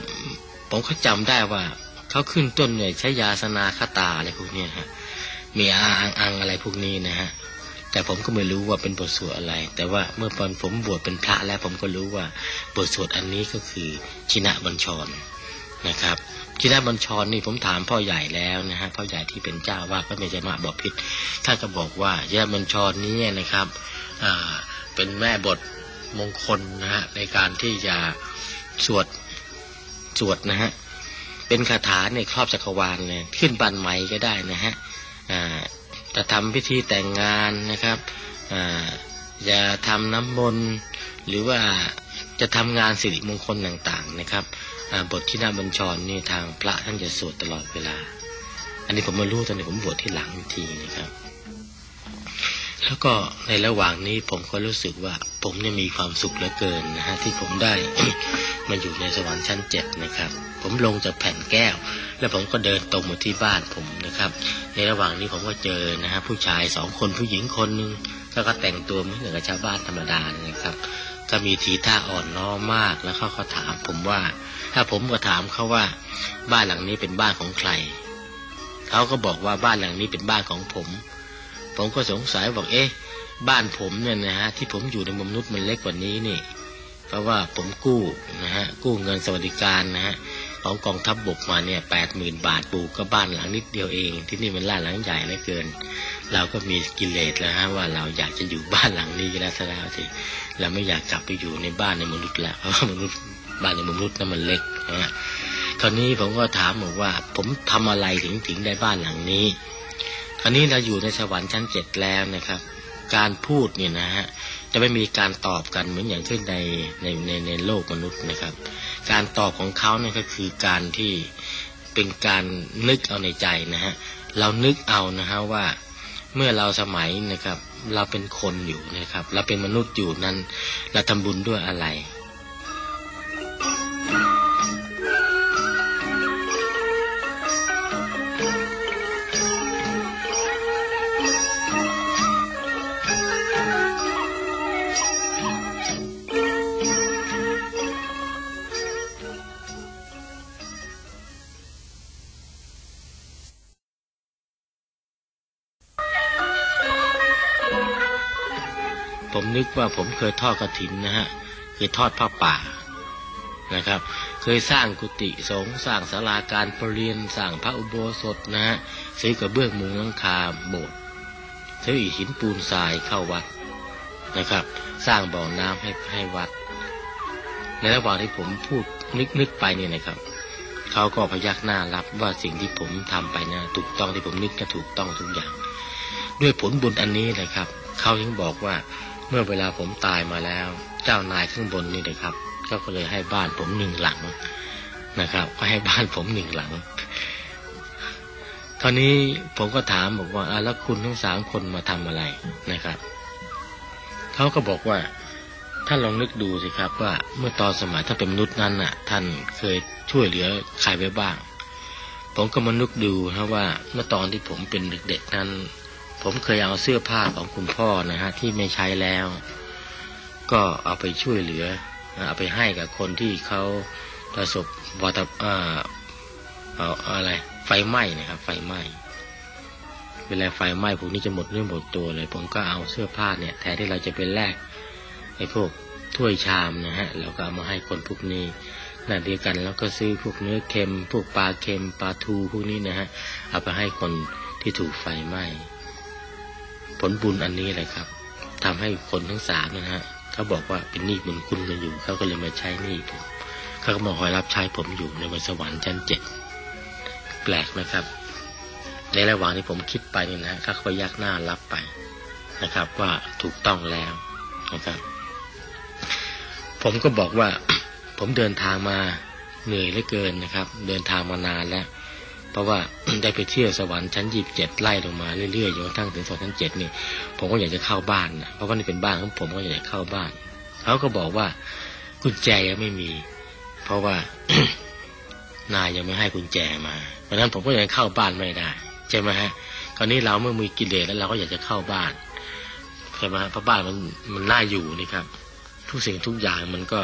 ผมก็จำได้ว่าเขาขึ้นต้นเนี่ยใช้ยาสนาคาตาอะไรพวกเนี้ฮะมีอาอังอังอะไรพวกนี้นะฮะแต่ผมก็ไม่รู้ว่าเป็นบทสวดอะไร แต่ว่าเมื่อตอนผมบวชเป็นพระแล้วผมก็รู้ว่าบทสวดอันนี้ก็คือชินะบัญชร นะครับชินะบัญชรนี่ผมถามพ่อใหญ่แล้วนะฮะพ่อใหญ่ที่เป็นเจ้าว่าพระเมจมาบอกพิษท่านก็บอกว่าชินะบัญชรนี้นะครับเป็นแม่บทมงคลนะฮะในการที่จะสวดสวดนะฮะเป็นคาถาในครอบจักรวาลเนี่ยขึ้นบันใหม่ก็ได้นะฮะจะทำพิธีแต่งงานนะครับจะทำน้ำมนต์หรือว่าจะทำงานสิริมงคลต่างๆนะครับ บทที่นาบัญชรนี่ทางพระท่านจะสวดตลอดเวลา อันนี้ผมมารู้ตอนนี้ผมบวชที่หลังทีนะครับ แล้วก็ในระหว่างนี้ผมก็รู้สึกว่า ผมเนี่ยมีความสุขเหลือเกินนะฮะที่ผมได้ มาอยู่ในสวรรค์ชั้นเจ็ดนะครับ ผมลงจากแผ่นแก้ว แล้วผมก็เดินตรงมาที่บ้านผมนะครับ ในระหว่างนี้ผมก็เจอนะฮะผู้ชายสองคนผู้หญิงคนหนึ่งแล้วก็แต่งตัวเหมือนกับชาวบ้านธรรมดานะครับ ก็มีทีท่าอ่อนน้อมมากแล้วเขาก็ถามผมว่า ถ้าผมก็ถามเขาว่า บ้านหลังนี้เป็นบ้านของใครเขาก็บอกว่าบ้านหลังนี้เป็นบ้านของผม ผมก็สงสัยบอกเอ๊ะ บ้านผมเนี่ยนะฮะที่ผมอยู่ในมุมนุษย์มันเล็กกว่านี้นี่ เพราะว่าผมกู้นะฮะกู้เงินสวัสดิการนะฮะของกองทัพบบกมาเนี่ยแปดหมื่นบาทปลูกก็บ้านหลังนิดเดียวเอง ที่นี่มันล่าหลังใหญ่เหลือเกิน เราก็มีกิเลสแล้วฮะว่าเราอยากจะอยู่บ้านหลังนี้แล้วซะแล้วสิเราไม่อยากกลับไปอยู่ในบ้านในมนุษย์แล้วเพราะมนุษย์บ้านในมนุษย์นั้นมันเล็กนะคราวนี้ผมก็ถามบอกว่า ผมทำอะไรถึงถึงได้บ้านหลังนี้ คราวนี้เราอยู่ในสวรรค์ชั้นเจ็ดแล้วนะครับ การพูดเนี่ยนะฮะจะไม่มีการตอบกันเหมือนอย่างเช่นในในในในโลกมนุษย์นะครับ การตอบของเขาเนี่ยก็คือการที่เป็นการนึกเอาในใจนะฮะเรานึกเอานะฮะว่า เมื่อเราสมัยนะครับ เราเป็นคนอยู่นะครับ เราเป็นมนุษย์อยู่นั้น เราทำบุญด้วยอะไร นึกว่าผมเคยทอดกระถินนะฮะคือทอดผ้าป่านะครับ เคยสร้างกุฏิสงฆ์สร้างศาลาการประเรียนสร้างพระอุโบสถนะฮะซื้อกระเบื้องมุงหลังคาโบสถ์ซื้อหินปูนทรายเข้าวัดนะครับ สร้างบ่อน้ำให้ให้วัด ในระหว่างที่ผมพูดนึกนึกไปเนี่ยนะครับเขาก็พยักหน้ารับว่าสิ่งที่ผมทำไปนะถูกต้องที่ผมนึกก็ถูกต้องทุกอย่าง ด้วยผลบุญอันนี้นะครับเขาถึงบอกว่า เมื่อเวลาผมตายมาแล้ว เจ้านายข้างบนนี่นะครับ ก็เลยให้บ้านผมหนึ่งหลังนะครับ ก็ให้บ้านผมหนึ่งหลังคราวนี้ผมก็ถามบอกว่าอะแล้วคุณทั้งสามคนมาทำอะไรนะครับเขาก็บอกว่าท่านลองนึกดูสิครับ ว่าเมื่อตอนสมัยท่านเป็นมนุษย์นั้นน่ะ ท่านเคยช่วยเหลือใครไว้บ้าง ผมก็มานึกดูนะว่าเมื่อตอนที่ผมเป็นเด็กๆนั้น ผมเคยเอาเสื้อผ้าของคุณพ่อนะฮะที่ไม่ใช้แล้ว ก็เอาไปช่วยเหลือเอาไปให้กับคนที่เขาประสบวัตอ่าเอาอะไร ไฟไหม้นะครับ ไฟไหม้เวลาไฟไหม้พวกนี้จะหมดเนื้องหมดตัวเลย ผมก็เอาเสื้อผ้าเนี่ยแทนที่เราจะเป็นแลกไอ้พวกถ้วยชามนะฮะเราก็เอามาให้คนพวกนี้ขณะเดียวกันแล้วก็ซื้อพวกเนื้อเค็ม พวกปลาเค็มปลาทูพวกนี้นะฮะเอาไปให้คนที่ถูกไฟไหม้ ผลบุญอันนี้แหละครับทำให้คนทั้งสามนะฮะเขาบอกว่าเป็นหนี้บุญคุณกันอยู่เขาก็เลยมาใช้หนี้ผมเขาก็มาคอยรับใช้ผมอยู่ในวันสวรรค์ชั้นเจ็ดแปลกนะครับ ในระหว่างที่ผมคิดไปนี่นะเขาก็ยักหน้ารับไปนะครับ ว่าถูกต้องแล้วนะครับ ผมก็บอกว่าผมเดินทางมาเหนื่อยเหลือเกินนะครับ เดินทางมานานแล้ว เพราะว่าได้ไปเที่ยวสวรรค์ชั้นยีิบเจ็ดไล่ลงมาเรื่อยๆจนกระทั่งถึงสวรรค์ชั้นเจ็ดนี่ผมก็อยากจะเข้าบ้านนะเพราะว่านี่เป็นบ้านของผมก็อยากจะเข้าบ้านเขาก็บอกว่ากุญแจยังไม่มี เพราะว่านายยังไม่ให้กุญแจมาเพราะฉะนั้นผมก็ยังเข้าบ้านไม่ได้ใช่ไหมฮะคราวนี้เราเมื่อมีกิเลสแล้วเราก็อยากจะเข้าบ้านใช่ไหมฮะเพราะบ้านมันมันน่าอยู่นี่ครับ ทุกสิ่งทุกอย่างมันก็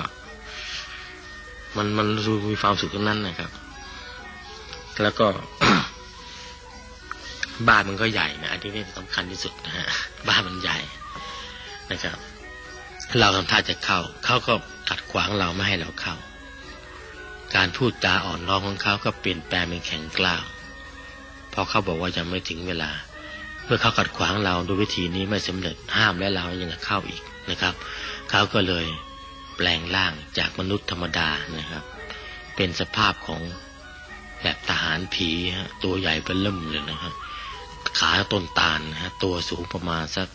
มันมันดูมีความสุขทั้งนั้นนะครับ แล้วก็ บ้านมันก็ใหญ่นะอันนี้นี่สำคัญที่สุดนะฮะบ้านมันใหญ่นะครับ เราทำท่าจะเข้า เขาก็ขัดขวางเราไม่ให้เราเข้า การพูดจาอ่อนน้อมของเขาก็เปลี่ยนแปลงเป็นแข็งกล้าวพราะเขาบอกว่ายังไม่ถึงเวลา เมื่อเขาขัดขวางเราด้วยวิธีนี้ไม่สำเร็จห้ามและเรายังจะเข้าอีกนะครับ เขาก็เลยแปลงร่างจากมนุษย์ธรรมดานะครับ เป็นสภาพของ แบบทหารผีฮะตัวใหญ่เป็นเริ่มเลยนะฮะขาต้นตาลนะฮะตัวสูงประมาณสัก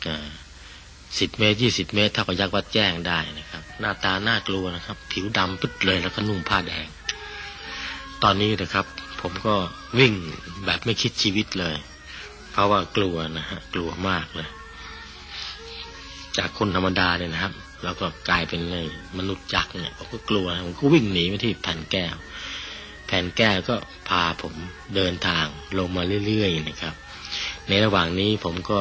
สิบเมตรยี่สิบเมตรเท่ากับยักษ์วัดแจ้งได้นะครับ หน้าตาน่ากลัวนะครับ ผิวดำปึ๊ดเลยแล้วก็นุ่งผ้าแดง ตอนนี้นะครับ ผมก็วิ่งแบบไม่คิดชีวิตเลย เพราะว่ากลัวนะฮะกลัวมากเลย จากคนธรรมดาเนี่ยนะครับ แล้วก็กลายเป็นเลยมนุษย์ยักษ์เนี่ยผมก็กลัวผมก็วิ่งหนีไปที่แผ่นแก้ว ผ่นแก้วก็พาผมเดินทางลงมาเรื่อยๆนะครับ ในระหว่างนี้ผมก็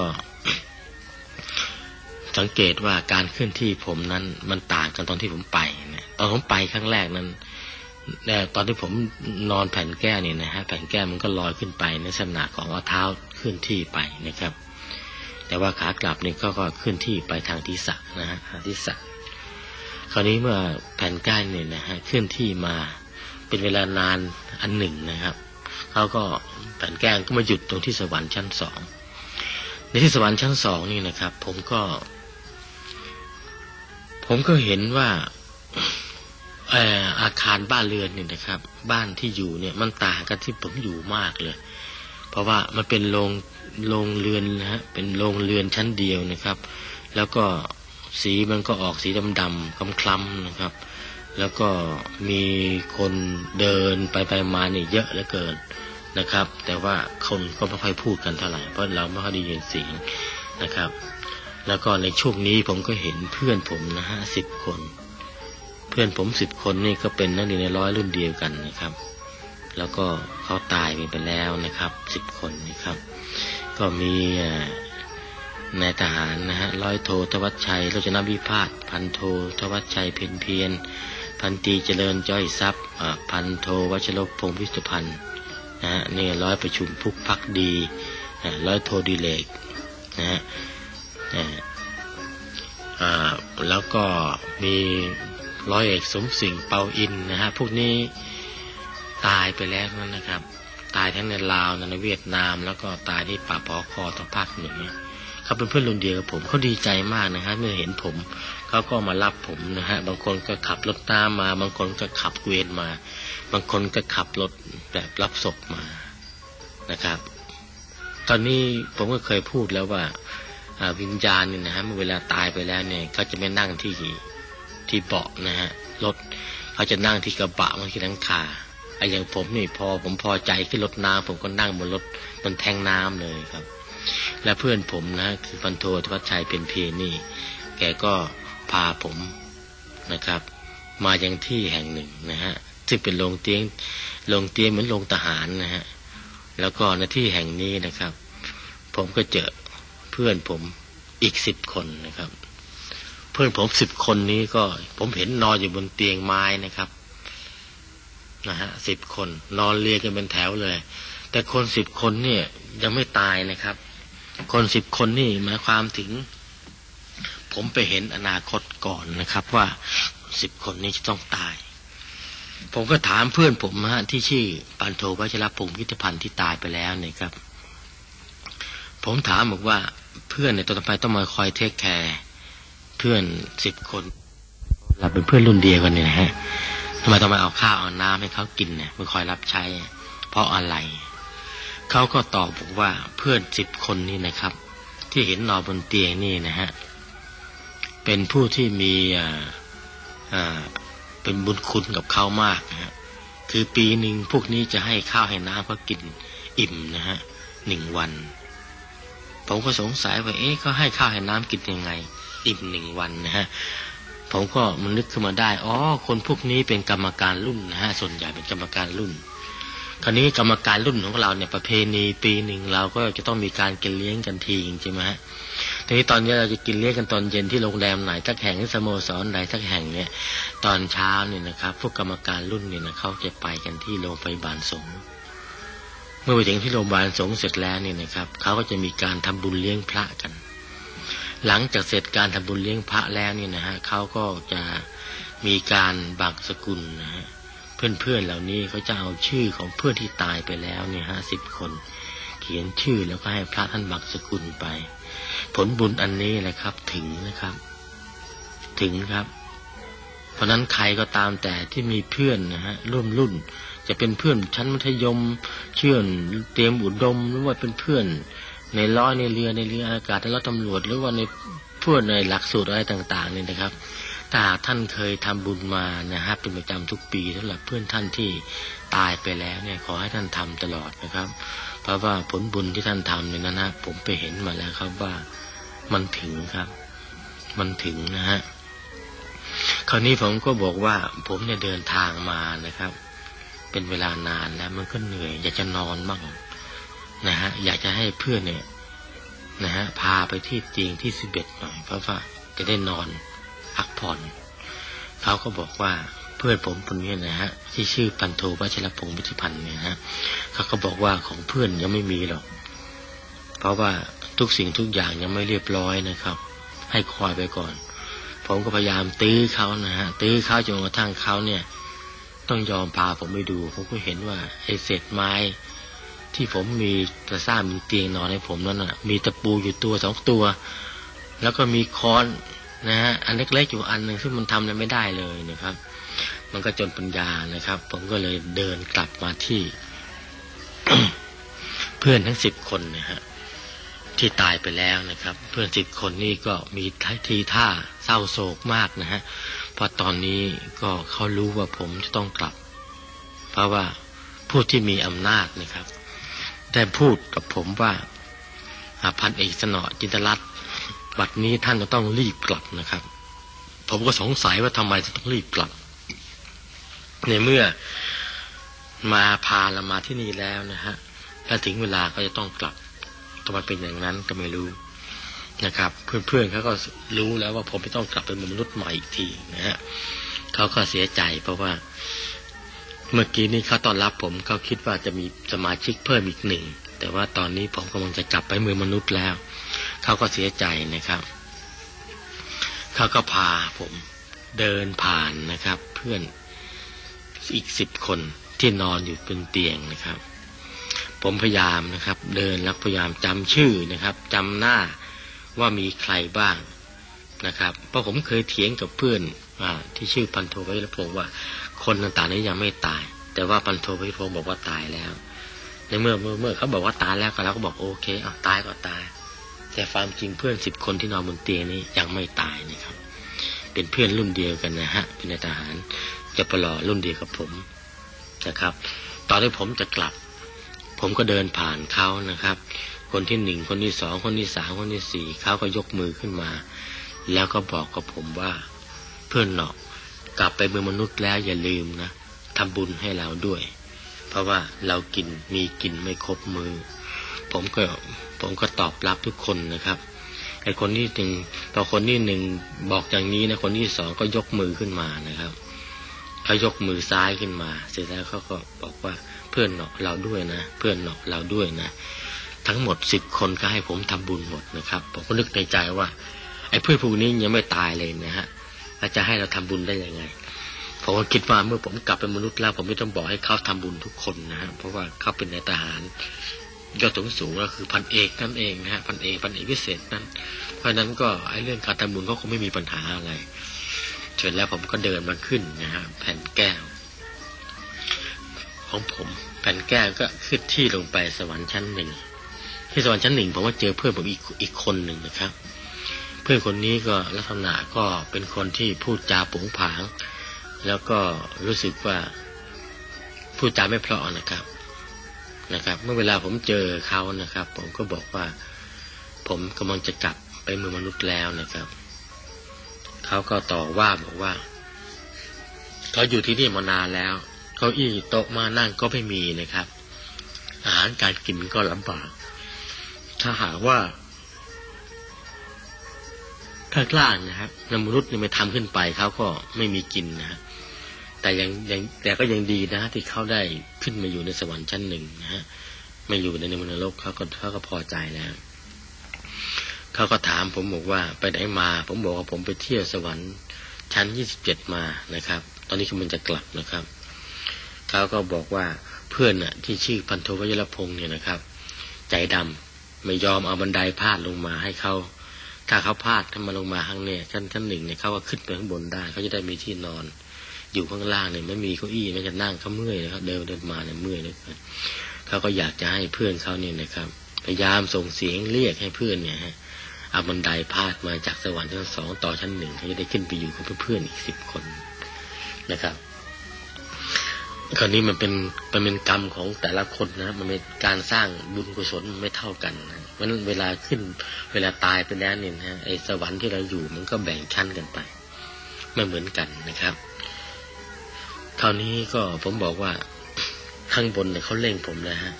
สังเกตว่าการเคลื่อนที่ผมนั้นมันต่างกันตอนที่ผมไปเนี่ยตอนผมไปครั้งแรกนั้นตอนที่ผมนอนแผ่นแก้วเนี่ยนะฮะแผ่นแก้วมันก็ลอยขึ้นไปในลักษณะของเอาเท้าเคลื่อนที่ไปนะครับ แต่ว่าขากลับนี่ก็ก็เคลื่อนที่ไปทางทิศนะฮะทางทิศคราวนี้เมื่อแผ่นแก้วเนี่ยนะฮะเคลื่อนที่มา เป็นเวลานานอันหนึ่งนะครับเขาก็แผ่นแก้วก็มาหยุดตรงที่สวรรค์ชั้นสองในที่สวรรค์ชั้นสองนี่นะครับ ผมก็ ผมก็เห็นว่าอาคารบ้านเรือนเนี่ยนะครับ บ้านที่อยู่เนี่ยมันต่างกันที่ผมอยู่มากเลย เพราะว่ามันเป็นโรงโรงเรือนนะฮะเป็นโรงเรือนชั้นเดียวนะครับ แล้วก็สีมันก็ออกสีดำๆคล้ำๆนะครับ แล้วก็มีคนเดินไปไปมาเนี่ยเยอะเหลือเกินนะครับ แต่ว่าคนก็ไม่ค่อยพูดกันเท่าไหร่เพราะเราไม่ค่อยได้ยินเสียงนะครับ แล้วก็ในช่วงนี้ผมก็เห็นเพื่อนผมนะฮะสิบคน เพื่อนผมสิบคนนี่ก็เป็นนักเรียนในร้อยรุ่นเดียวกันนะครับ แล้วก็เขาตายไปแล้วนะครับสิบคนนะครับ ก็มีนายทหารนะฮะร้อยโททวัชชัยรจนวิพาทพันโททวัชชัยเพียนเพียน พันตีเจริญจ้อยทรัพย์พันโทวัชรพงศ์วิสุพันธ์นะฮะนี่ร้อยประชุมพุกพักดีร้อยโทดีเลกนะฮะแล้วก็มีร้อยเอกสมสิงเปาอินนะฮะพวกนี้ตายไปแล้วนั่นนะครับ ตายทั้งในลาวในเวียดนาม แล้วก็ตายที่ป่าพอคอทางภาคเหนือเขาเป็นเพื่อนรุ่นเดียวกับผมเขาดีใจมากนะฮะเมื่อเห็นผม เขาก็มารับผมนะฮะ บางคนก็ขับรถตามมา บางคนก็ขับเวียนมา บางคนก็ขับรถแบบรับศพมานะครับ ตอนนี้ผมก็เคยพูดแล้วว่าวิญญาณเนี่ยนะฮะเมื่อเวลาตายไปแล้วเนี่ยเขาจะไม่นั่งที่ที่เบาะนะฮะรถเขาจะนั่งที่กระบะมันที่หลังคาไอ้อย่างผมนี่พอผมพอใจที่รถน้ำผมก็นั่งบนรถบนแทงน้ำเลยครับ และเพื่อนผมนะคือพันโททวัชชัยเป็นเพียนี่ แกก็ พาผมนะครับ มายังที่แห่งหนึ่งนะฮะซึ่งเป็นโรงเตียงโรงเตียงเหมือนโรงทหารนะฮะแล้วก็ในที่แห่งนี้นะครับ ผมก็เจอเพื่อนผมอีกสิบคนนะครับ เพื่อนผมสิบคนนี้ก็ ผมเห็นนอนอยู่บนเตียงไม้นะครับนะฮะสิบคน นอนเรียงกันเป็นแถวเลย แต่คนสิบคนเนี่ยยังไม่ตายนะครับ คนสิบคนนี่หมายความถึง ผมไปเห็นอนาคตก่อนนะครับ ว่าสิบคนนี้จะต้องตาย ผมก็ถามเพื่อนผมฮะที่ชื่อปันโทวัชรพงศ์พิธพันธ์ที่ตายไปแล้วเนี่ยครับ ผมถามบอกว่าเพื่อนในตัวต่อไปต้องมาคอยเทคแคร์เพื่อนสิบคนเราเป็นเพื่อนรุ่นเดียวกันเนี่ยนะฮะทำไมต้องมาเอาข้าวเอาน้ำให้เขากินเนี่ยมาคอยรับใช้ เพราะอะไรเขาก็ตอบบอกว่าเพื่อนสิบคนนี่นะครับ ที่เห็นนอนบนเตียงนี่นะฮะ เป็นผู้ที่มีอ่าเป็นบุญคุณกับเขามากนะฮะคือปีหนึ่งพวกนี้จะให้ข้าวให้น้ำเขากินอิ่มนะฮะหนึ่งวัน ผมก็สงสัยว่าเอ๊ะเขาให้ข้าวให้น้ำกินยังไง อิ่มหนึ่งวันนะฮะผมก็มันนึกขึ้นมาได้ อ๋อ คนพวกนี้เป็นกรรมการรุ่นนะฮะ ส่วนใหญ่เป็นกรรมการรุ่น คราวนี้กรรมการรุ่นของเราเนี่ยประเพณีปีหนึ่งเราก็จะต้องมีการกินเลี้ยงกันทีจริงไหมฮะ ทีนี้ตอนนี้เราจะกินเลี้ยงกันตอนเย็นที่โรงแรมไหนสักแห่งที่สโมสรใดสักแห่งเนี่ย ตอนเช้าเนี่ยนะครับพวกกรรมการรุ่นเนี่ยนะเขาจะไปกันที่โรงพยาบาลสงฆ์เมื่อไปถึงที่โรงพยาบาลสงฆ์เสร็จแล้วเนี่ยนะครับเขาก็จะมีการทำบุญเลี้ยงพระกัน หลังจากเสร็จการทำบุญเลี้ยงพระแล้วเนี่ยนะฮะเขาก็จะมีการบังสกุลนะฮะเพื่อนๆเหล่านี้เขาจะเอาชื่อของเพื่อนที่ตายไปแล้วเนี่ยห้าสิบคน เขียนชื่อแล้วก็ให้พระท่านบังสกุลไป ผลบุญอันนี้แหละครับ ถึงนะครับ ถึงครับ เพราะนั้นใครก็ตามแต่ที่มีเพื่อนนะฮะร่วมรุ่น จะเป็นเพื่อนชั้นมัธยม เชื่อนเตรียมอุดมหรือว่าเป็นเพื่อน ในร้อยในเรือในเรืออากาศในรถตำรวจ หรือว่าในเพื่อนในหลักสูตรอะไรต่าง ๆ นี่นะครับถ้าหากท่านเคยทำบุญมานะฮะเป็นประจำทุกปีสำหรับเพื่อนท่านที่ตายไปแล้วเนี่ยขอให้ท่านทำตลอดนะครับ เพราะว่าผลบุญที่ท่านทำเนี่ยนะฮะผมไปเห็นมาแล้วครับว่ามันถึงครับ มันถึงนะฮะคราวนี้ผมก็บอกว่า ผมเนี่ยเดินทางมานะครับ เป็นเวลานานแล้วมันก็เหนื่อย อยากจะนอนบ้างนะฮะอยากจะให้เพื่อนเนี่ยนะฮะพาไปที่เตียงที่สิบเอ็ดหน่อยเพราะว่าจะได้นอนพักผ่อนเขาก็บอกว่า เพื่อนผมคนนี้นะฮะที่ชื่อปันโทวัชรพงศ์วิทิพันธ์เนี่ยฮะเขาก็บอกว่าของเพื่อนยังไม่มีหรอก เพราะว่าทุกสิ่งทุกอย่างยังไม่เรียบร้อยนะครับ ให้คอยไปก่อน ผมก็พยายามตื้อเขานะฮะตื้อเขาจนกระทั่งเขาเนี่ย ต้องยอมพาผมไปดูผมก็เห็นว่าไอ้เศษไม้ที่ผมมีกระซ่ามีเตียงนอนให้ผมนั่นน่ะ มีตะปูอยู่ตัวสองตัว แล้วก็มีค้อนนะฮะอันเล็กๆอยู่อันหนึ่งซึ่งมันทำอะไรไม่ได้เลยนะครับ มันก็จนปัญญานะครับ ผมก็เลยเดินกลับมาที่ เพื่อนทั้งสิบคนนะฮะที่ตายไปแล้วนะครับ เพื่อนสิบคนนี่ก็มีทีท่าเศร้าโศกมากนะฮะเพราะตอนนี้ก็เขารู้ว่าผมจะต้องกลับ เพราะว่าผู้ที่มีอำนาจนะครับ ได้พูดกับผมว่าพันเอกสนอจินตรัตบัดนี้ท่านจะต้องรีบกลับนะครับ ผมก็สงสัยว่าทำไมจะต้องรีบกลับ ในเมื่อมาพาเรามาที่นี่แล้วนะฮะถ้าถึงเวลาก็จะต้องกลับทำไมเป็นอย่างนั้นก็ไม่รู้นะครับ เพื่อนๆเขาก็รู้แล้วว่าผมไม่ต้องกลับเป็นมนุษย์ใหม่อีกทีนะฮะเขาก็เสียใจเพราะว่า เมื่อกี้นี้เขาต้อนรับผมเขาคิดว่าจะมีสมาชิกเพิ่มอีกหนึ่งแต่ว่าตอนนี้ผมกำลังจะกลับไปเมืองมนุษย์แล้วเขาก็เสียใจนะครับเขาก็พาผมเดินผ่านนะครับ เพื่อน อีกสิบคนที่นอนอยู่บนเตียงนะครับ ผมพยายามนะครับ เดินแล้วพยายามจำชื่อนะครับจำหน้าว่ามีใครบ้างนะครับ เพราะผมเคยเถียงกับเพื่อนอที่ชื่อพันโทวิรพงศ์ว่า คนต่างๆนี้ยังไม่ตาย แต่ว่าพันโทวิรพงศ์บอกว่าตายแล้วในเมื่อเมื่อเมื่อเขาบอกว่าตายแล้วก็เราก็บอกโอเคเอาตายก็ตาย แต่ความจริงเพื่อนสิบคนที่นอนบนเตียงนี้ยังไม่ตายนะครับ เป็นเพื่อนรุ่นเดียวกันนะฮะเป็นนายทหาร จะประลอรุ่นเดียวกับผมนะครับ ตอนที่ผมจะกลับ ผมก็เดินผ่านเขานะครับ คนที่หนึ่งคนที่สองคนที่สามคนที่สี่เขาก็ยกมือขึ้นมา แล้วก็บอกกับผมว่าเพื่อนหนอกกลับไปเมืองมนุษย์แล้วอย่าลืมนะทำบุญให้เราด้วย เพราะว่าเรากินมีกินไม่ครบมือ ผมก็ผมก็ตอบรับทุกคนนะครับไอ้คนที่หนึ่งพอคนที่หนึ่งบอกอย่างนี้นะคนที่สองก็ยกมือขึ้นมานะครับ เขายกมือซ้ายขึ้นมา เสร็จแล้วเขาก็บอกว่าเพื่อนเนาะเราด้วยนะ เพื่อนเนาะเราด้วยนะ ทั้งหมดสิบคนก็ให้ผมทำบุญหมดนะครับ ผมก็นึกในใจว่า ไอ้เพื่อนพวกนี้ยังไม่ตายเลยนะฮะแล้วจะให้เราทำบุญได้ยังไงผมก็คิดว่าเมื่อผมกลับเป็นมนุษย์แล้ว ผมไม่ต้องบอกให้เขาทำบุญทุกคนนะฮะเพราะว่าเขาเป็นนายทหารยอดสูงสูงก็คือพันเอกนั่นเองนะฮะพันเอกพันเอกพิเศษนั้น เพราะฉะนั้นก็ไอ้เรื่องการทำบุญก็คงไม่มีปัญหาอะไร เสร็จแล้วผมก็เดินมาขึ้นนะฮะแผ่นแก้ว ของผมแผ่นแก้วก็ขึ้นที่ลงไปสวรรค์ชั้นหนึ่งที่สวรรค์ชั้นหนึ่งผมก็เจอเพื่อนผมอีกอีกคนหนึ่งนะครับ เพื่อนคนนี้ก็ลักษณะก็เป็นคนที่พูดจาผงผาง แล้วก็รู้สึกว่าพูดจาไม่เพราะนะครับนะครับ เมื่อเวลาผมเจอเขานะครับ ผมก็บอกว่า ผมกำลังจะกลับไปเมืองมนุษย์แล้วนะครับ เขาก็ต่อว่าบอกว่า เขาอยู่ที่นี่มานานแล้วเก้าอี้โต๊ะมานั่งก็ไม่มีนะครับ อาหารการกินก็ลำบาก ถ้าหากว่าข้างล่างนะครับนมนุษย์นี่ไม่ทำขึ้นไปเขาก็ไม่มีกินนะแต่ยังยังแต่ก็ยังดีนะที่เขาได้ขึ้นมาอยู่ในสวรรค์ชั้นหนึ่งนะฮะไม่อยู่ในมนุษย์เขาก็เขาก็พอใจแล้ว เขาก็ถามผมบอกว่าไปไหนมา ผมบอกว่าผมไปเที่ยวสวรรค์ ชั้นยี่สิบเจ็ดมานะครับ ตอนนี้กำลังจะกลับนะครับเขาก็บอกว่าเพื่อนน่ะ ที่ชื่อพันโทวยรพงศ์เนี่ยนะครับ ใจดำไม่ยอมเอาบันไดพาดลงมาให้เขาถ้าเขาพาดถ้ามาลงมาข้างเนี่ยชั้นชั้นหนึ่งเนี่ยเขาก็ขึ้นไปข้างบนได้เขาจะได้มีที่นอน อยู่ข้างล่างเนี่ยไม่มีเก้าอี้ไม่จะนั่งเขาเมื่อยนะครับเดินเดินมาเนี่ยเมื่อยเลยเขาก็อยากจะให้เพื่อนเขาเนี่ยนะครับ พยายามส่งเสียงเรียกให้เพื่อนเนี่ยฮะเอาบันไดพาดมาจากสวรรค์ชั้นสองต่อชั้นหนึ่งเขาจะได้ขึ้นไปอยู่กับเพื่อนอีกสิบคนนะครับ คราวนี้มันเป็นมันเป็นกรรมของแต่ละคนนะ มันเป็นการสร้างบุญกุศลไม่เท่ากันนะเพราะนั้นเวลาขึ้นเวลาตายไปแล้วเนี่ยนะไอ้สวรรค์ที่เราอยู่มันก็แบ่งชั้นกันไปไม่เหมือนกันนะครับ คราวนี้ก็ผมบอกว่าข้างบนเนี่ยเขาเร่งผมนะฮะ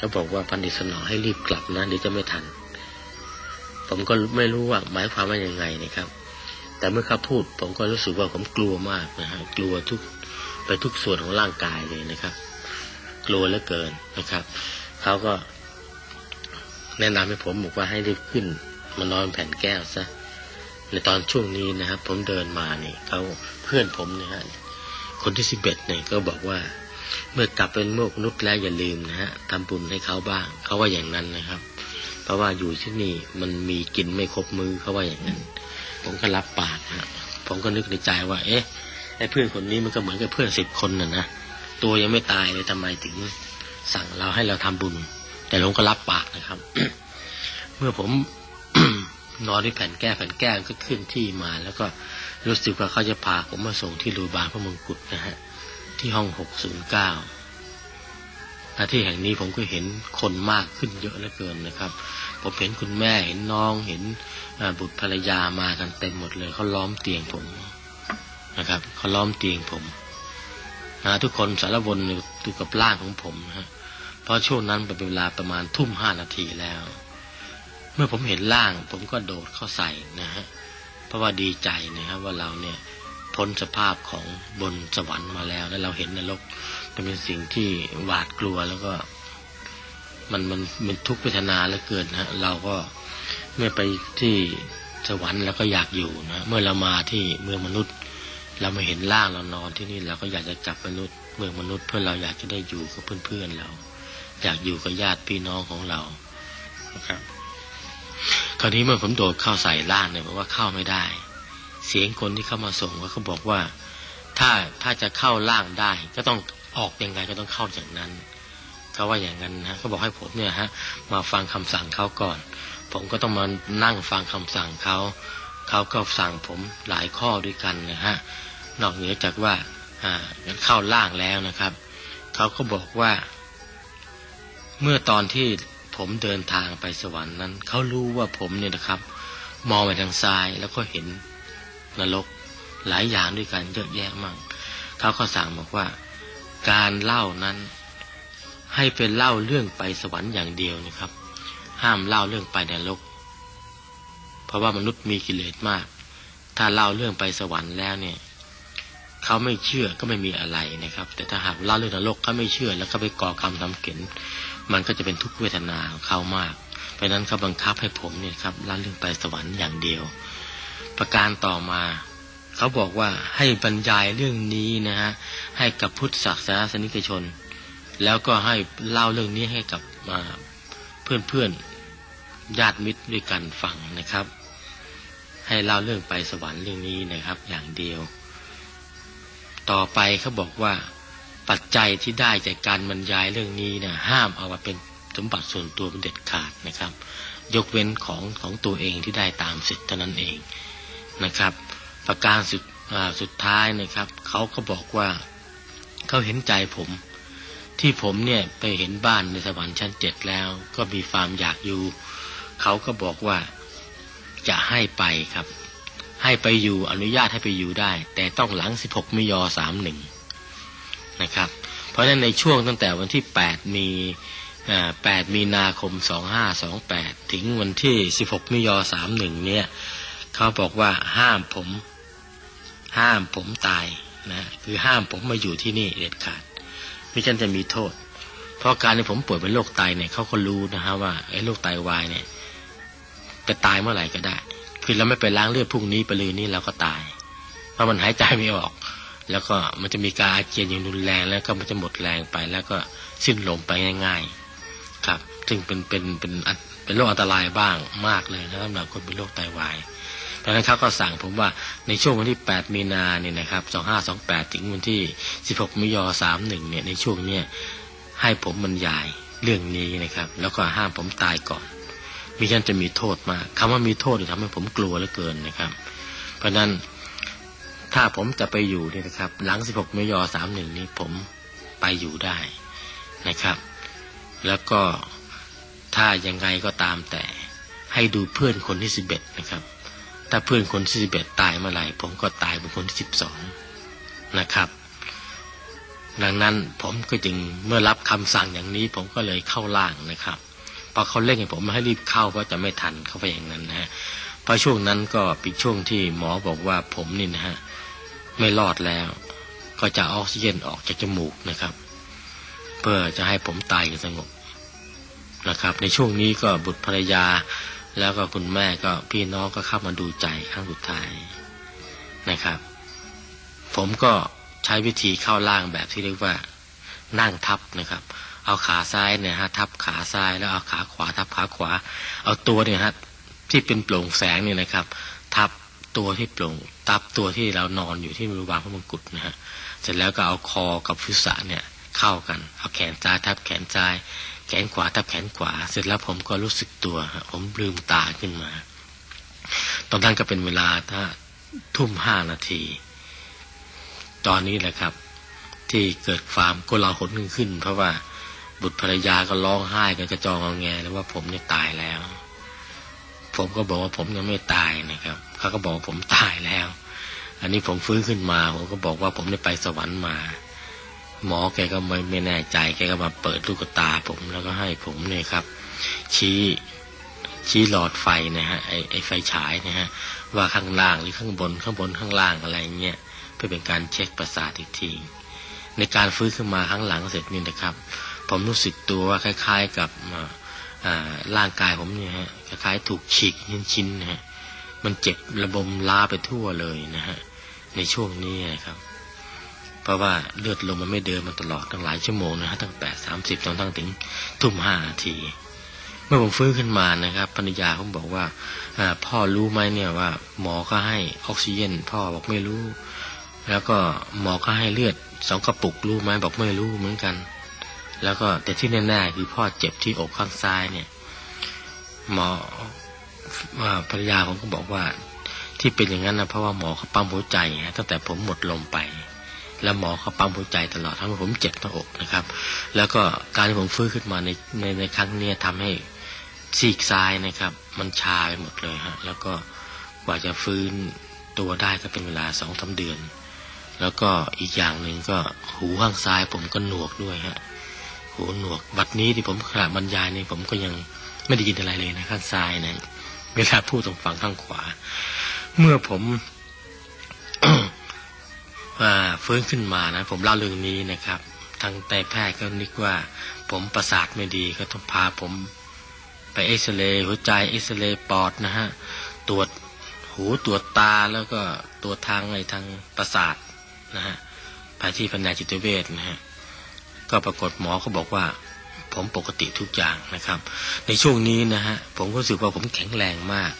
เขาบอกว่าพันดิสนอให้รีบกลับนะเดี๋ยวจะไม่ทัน ผมก็ไม่รู้ว่าหมายความว่ายังไงนะครับ แต่เมื่อเขาพูด ผมก็รู้สึกว่าผมกลัวมากนะฮะกลัวทุกไปทุกส่วนของร่างกายเลยนะครับ กลัวเหลือเกินนะครับเขาก็ แนะนำให้ผมบอกว่าให้รีบขึ้นมานอนแผ่นแก้วซะในตอนช่วงนี้นะครับ ผมเดินมานี่เขาเพื่อนผมนี่ยฮะคนที่สิบเอ็ดเนี่ยก็บอกว่า เมื่อกลับเป็นโมกนุษย์แล้วอย่าลืมนะฮะทำบุญให้เขาบ้างเขาว่าอย่างนั้นนะครับ เพราะว่าอยู่ที่นี่มันมีกินไม่ครบมือเขาว่าอย่างนั้น ผมก็รับปากนะผมก็นึกในใจว่า เอ๊ะไอ้เพื่อนคนนี้มันก็เหมือนกับเพื่อนสิบคนน่ะนะตัวยังไม่ตายเลยทำไมถึง สั่งเราให้เราทำบุญ แต่ผมก็รับปากนะครับ เมื่อผมนอนที่แผ่นแก้แผ่นแก้ก็ขึ้นที่มา แล้วก็รู้สึกว่าเขาจะพาผมมาส่งที่โรงพยาบาลพระมงกุฎนะฮะ ที่ห้องหกศูนย์เก้าที่แห่งนี้ผมก็เห็นคนมากขึ้นเยอะเหลือเกินนะครับ ผมเห็นคุณแม่เห็นน้องเห็นบุตรภรรยามากันเต็มหมดเลยเขาล้อมเตียงผมนะครับเขาล้อมเตียงผมนะทุกคนสารวนอยู่กับร่างของผมนะฮะเพราะช่วงนั้นเป็นเวลาประมาณทุ่มห้านาทีแล้ว เมื่อผมเห็นร่าง ผมก็โดดเข้าใส่นะฮะเพราะว่าดีใจนะครับว่าเราเนี่ย พ้นสภาพของบนสวรรค์มาแล้ว แล้วเราเห็นนรกเป็นสิ่งที่หวาดกลัวแล้วก็มันมันมันทุกข์เวทนาเหลือเกินนะเราก็เมื่อไปที่สวรรค์แล้วก็อยากอยู่นะเมื่อเรามาที่เมืองมนุษย์ เรามาเห็นร่างเรานอนที่นี่เราก็อยากจะจับมนุษย์ เมืองมนุษย์เพื่อเราอยากจะได้อยู่กับเพื่อนๆเรา อยากอยู่กับญาติพี่น้องของเราครับ คราวนี้เมื่อผมโดดเข้าใส่ร่างเนี่ยบอกว่าเข้าไม่ได้ เสียงคนที่เข้ามาส่งเขาบอกว่า ถ้าถ้าจะเข้าร่างได้ ก็ต้องออกยังไงก็ต้องเข้าอย่างนั้นเขาว่าอย่างนั้นนะเขาบอกให้ผมเนี่ยฮะ มาฟังคำสั่งเขาก่อน ผมก็ต้องมานั่งฟังคำสั่งเขาเขาก็สั่งผมหลายข้อด้วยกันนะฮะนอกเหนือจากว่าอ่าเข้าล่างแล้วนะครับเขาก็บอกว่า เมื่อตอนที่ผมเดินทางไปสวรรค์นั้นเขารู้ว่าผมเนี่ยนะครับ มองไปทางซ้ายแล้วก็เห็น นรก หลายอย่างด้วยกันเยอะแยะมากเขาก็สั่งบอกว่า การเล่านั้น ให้เป็นเล่าเรื่องไปสวรรค์อย่างเดียวนะครับ ห้ามเล่าเรื่องไปนรก เพราะว่ามนุษย์มีกิเลสมาก ถ้าเล่าเรื่องไปสวรรค์แล้วเนี่ยเขาไม่เชื่อก็ไม่มีอะไรนะครับ แต่ถ้าหากเล่าเรื่องนรกเขาไม่เชื่อ แล้วก็ไปก่อกรรมทำเข็นมันก็จะเป็นทุกขเวทนาของเขามาก เพราะนั้นเขาบังคับให้ผมเนี่ยครับเล่าเรื่องไปสวรรค์อย่างเดียว ประการต่อมา เขาบอกว่าให้บรรยายเรื่องนี้นะฮะให้กับพุทธศาสนาสนิกชน แล้วก็ให้เล่าเรื่องนี้ให้กับเพื่อนๆญาติมิตรด้วยกันฟังนะครับ ให้เล่าเรื่องไปสวรรค์เรื่องนี้นะครับ อย่างเดียว ต่อไปเขาบอกว่าปัจจัยที่ได้จากการบรรยายเรื่องนี้นะห้ามเอามาเป็นสมบัติส่วนตัวเป็นเด็ดขาดนะครับ ยกเว้นของของตัวเองที่ได้ตามสิทธิ์เท่านั้นเอง นะครับ ประการสุดสุดท้ายนะครับเขาก็บอกว่าเขาเห็นใจผม ที่ผมเนี่ยไปเห็นบ้านในสวรรค์ชั้นเจ็ดแล้ว ก็มีความอยากอยู่เขาก็บอกว่าจะให้ไปครับ ให้ไปอยู่อนุญาตให้ไปอยู่ได้ แต่ต้องหลัง16มิยอสามหนึ่งนะครับ เพราะฉะนั้นในช่วงตั้งแต่วันที่8มี8มีนาคม2528ถึงวันที่16มิยอ31เนี่ย เขาบอกว่าห้ามผม ห้ามผมตายนะคือห้ามผมมาอยู่ที่นี่เด็ดขาดไม่ฉันจะมีโทษ เพราะการที่ผมป่วยเป็นโรคไตเนี่ยเขาก็รู้นะฮะว่าไอ้โรคไตวายเนี่ยจะตายเมื่อไหร่ก็ได้ คือเราไม่ไปล้างเลือดพรุ่งนี้ไปลยนี่เราก็ตาย เพราะมันหายใจไม่ออก แล้วก็มันจะมีการอาเจียนอย่างรุนแรงแล้วก็มันจะหมดแรงไป แล้วก็สิ้นลมไปง่าย ๆ ครับ ซึ่งเป็นเป็นเป็นเป็นโรคอันตรายบ้างมากเลยนะสำหรับคนเป็นโรคไตวาย ดังนั้นเขาก็สั่งผมว่าในช่วงวันที่ 8 มีนาเนี่ยนะครับ 2528 ถึงวันที่ 16มิยอ31 เนี่ยในช่วงเนี้ยให้ผมบรรยายเรื่องนี้นะครับ แล้วก็ห้ามผมตายก่อนมิฉะนั้นจะมีโทษมากคำว่ามีโทษทำให้ผมกลัวเหลือเกินนะครับ เพราะนั้นถ้าผมจะไปอยู่เนี่ยนะครับ หลัง 16มิยอ31 นี้ผมไปอยู่ได้นะครับ แล้วก็ถ้ายังไงก็ตามแต่ให้ดูเพื่อนคนที่11นะครับ ถ้าเพื่อนคนที่สิบเอ็ดตายเมื่อไหร่ผมก็ตายเป็นคนที่สิบสองนะครับ ดังนั้นผมก็จึงเมื่อรับคำสั่งอย่างนี้ ผมก็เลยเข้าล่างนะครับพอเขาเร่งให้ผมให้รีบเข้าเพราะจะไม่ทันเขาไปอย่างนั้นนะฮะเพราะช่วงนั้นก็เป็นช่วงที่หมอบอกว่าผมนี่นะฮะไม่รอดแล้ว ก็จะออกซิเจนออกจากจมูกนะครับ เพื่อจะให้ผมตายอย่างสงบนะครับ ในช่วงนี้ก็บุตรภรรยา แล้วก็คุณแม่ก็พี่น้องก็เข้ามาดูใจครั้งสุดท้ายนะครับ ผมก็ใช้วิธีเข้าล่างแบบที่เรียกว่า นั่งทับนะครับ เอาขาซ้ายเนี่ยฮะทับขาซ้ายแล้วเอาขาขวาทับขาขวา เอาตัวเนี่ยฮะที่เป็นโปร่งแสงเนี่ยนะครับ ทับตัวที่โปร่งทับตัวที่เรานอนอยู่ที่บริวารพระมงกุฎนะฮะเสร็จแล้วก็เอาคอกับฟุษะเนี่ยเข้ากัน เอาแขนซ้ายทับแขนซ้าย แขนขวาทับแขนขวา เสร็จแล้วผมก็รู้สึกตัวผมลืมตาขึ้นมา ตอนนั้นก็เป็นเวลาถ้าทุ่มห้านาที ตอนนี้แหละครับ ที่เกิดความก็เราหดขึ้นขึ้น เพราะว่าบุตรภรรยาก็ร้องไห้กันกระจองเอาแงแล้วว่าผมเนี่ยตายแล้ว ผมก็บอกว่าผมยังไม่ตายนะครับเขาก็บอกว่าผมตายแล้ว อันนี้ผมฟื้นขึ้นมาผมก็บอกว่าผมได้ไปสวรรค์มา หมอแกก็ไม่ไม่แน่ใจ แกก็มาเปิดลูกตาผมแล้วก็ให้ผมเนี่ยครับ ชี้ชี้หลอดไฟนะฮะไอไอไฟฉายนะฮะว่าข้างล่างหรือข้างบนข้างบนข้างล่างอะไรเงี้ยเพื่อเป็นการเช็คประสาทอีกที ในการฟื้นขึ้นมาข้างหลังเสร็จนี่นะครับ ผมรู้สึกตัวว่าคล้าย ๆกับร่างกายผมเนี่ยฮะคล้ายๆถูกฉีกชิ้นๆนะฮะมันเจ็บระบมล้าไปทั่วเลยนะฮะในช่วงนี้นะครับ ราะว่าเลือดลมมันไม่เดินมาตลอดตั้งหลายชั่วโมงนะฮะตั้งแปดสามสิบจนตั้งถึงทุ่มห้านาที เมื่อผมฟื้นขึ้นมานะครับภรรยาผมบอกว่าพ่อรู้ไหมเนี่ยว่า หมอก็ให้ออกซิเจนพ่อบอกไม่รู้ แล้วก็หมอก็ให้เลือดสองกระปุกรู้ไหมบอกไม่รู้เหมือนกัน แล้วก็แต่ที่แน่ๆคือพ่อเจ็บที่อกข้างซ้ายเนี่ย หมอภรรยาผมก็บอกว่าที่เป็นอย่างนั้นนะเพราะว่าหมอเขาปั๊มหัวใจตั้งแต่ผมหมดลมไป แล้วหมอเขาปั๊มหัวใจตลอดทำให้ผมเจ็บหน้าอกนะครับ แล้วก็การที่ผมฟื้นขึ้นมาในในในครั้งนี้ทำให้ซีกซ้ายนะครับ มันชาไปหมดเลยฮะแล้วก็กว่าจะฟื้นตัวได้ก็เป็นเวลาสองสาเดือน แล้วก็อีกอย่างหนึ่งก็หูข้างซ้ายผมก็หนวกด้วยฮะหูหนวก บัดนี้ที่ผมขณะบรรยายนี่ผมก็ยังไม่ได้ยินอะไรเลยนะข้างซ้ายนะเวลาพูดตรงฝั่งข้างขวา เมื่อผม ฟื้นขึ้นมานะผมเล่าเรื่องนี้นะครับทางแต่แพทย์ก็นึกว่า ผมประสาทไม่ดีก็ต้องพาผมไปเอ็กซเรย์หัวใจเอ็กซเรย์ปอดนะฮะตรวจหูตรวจตาแล้วก็ตรวจทางในทางประสาทนะฮะภายที่แผนกจิตเวชนะฮะก็ปรากฏหมอเขาบอกว่า ผมปกติทุกอย่างนะครับ ในช่วงนี้นะฮะผมก็รู้สึกว่าผมแข็งแรงมาก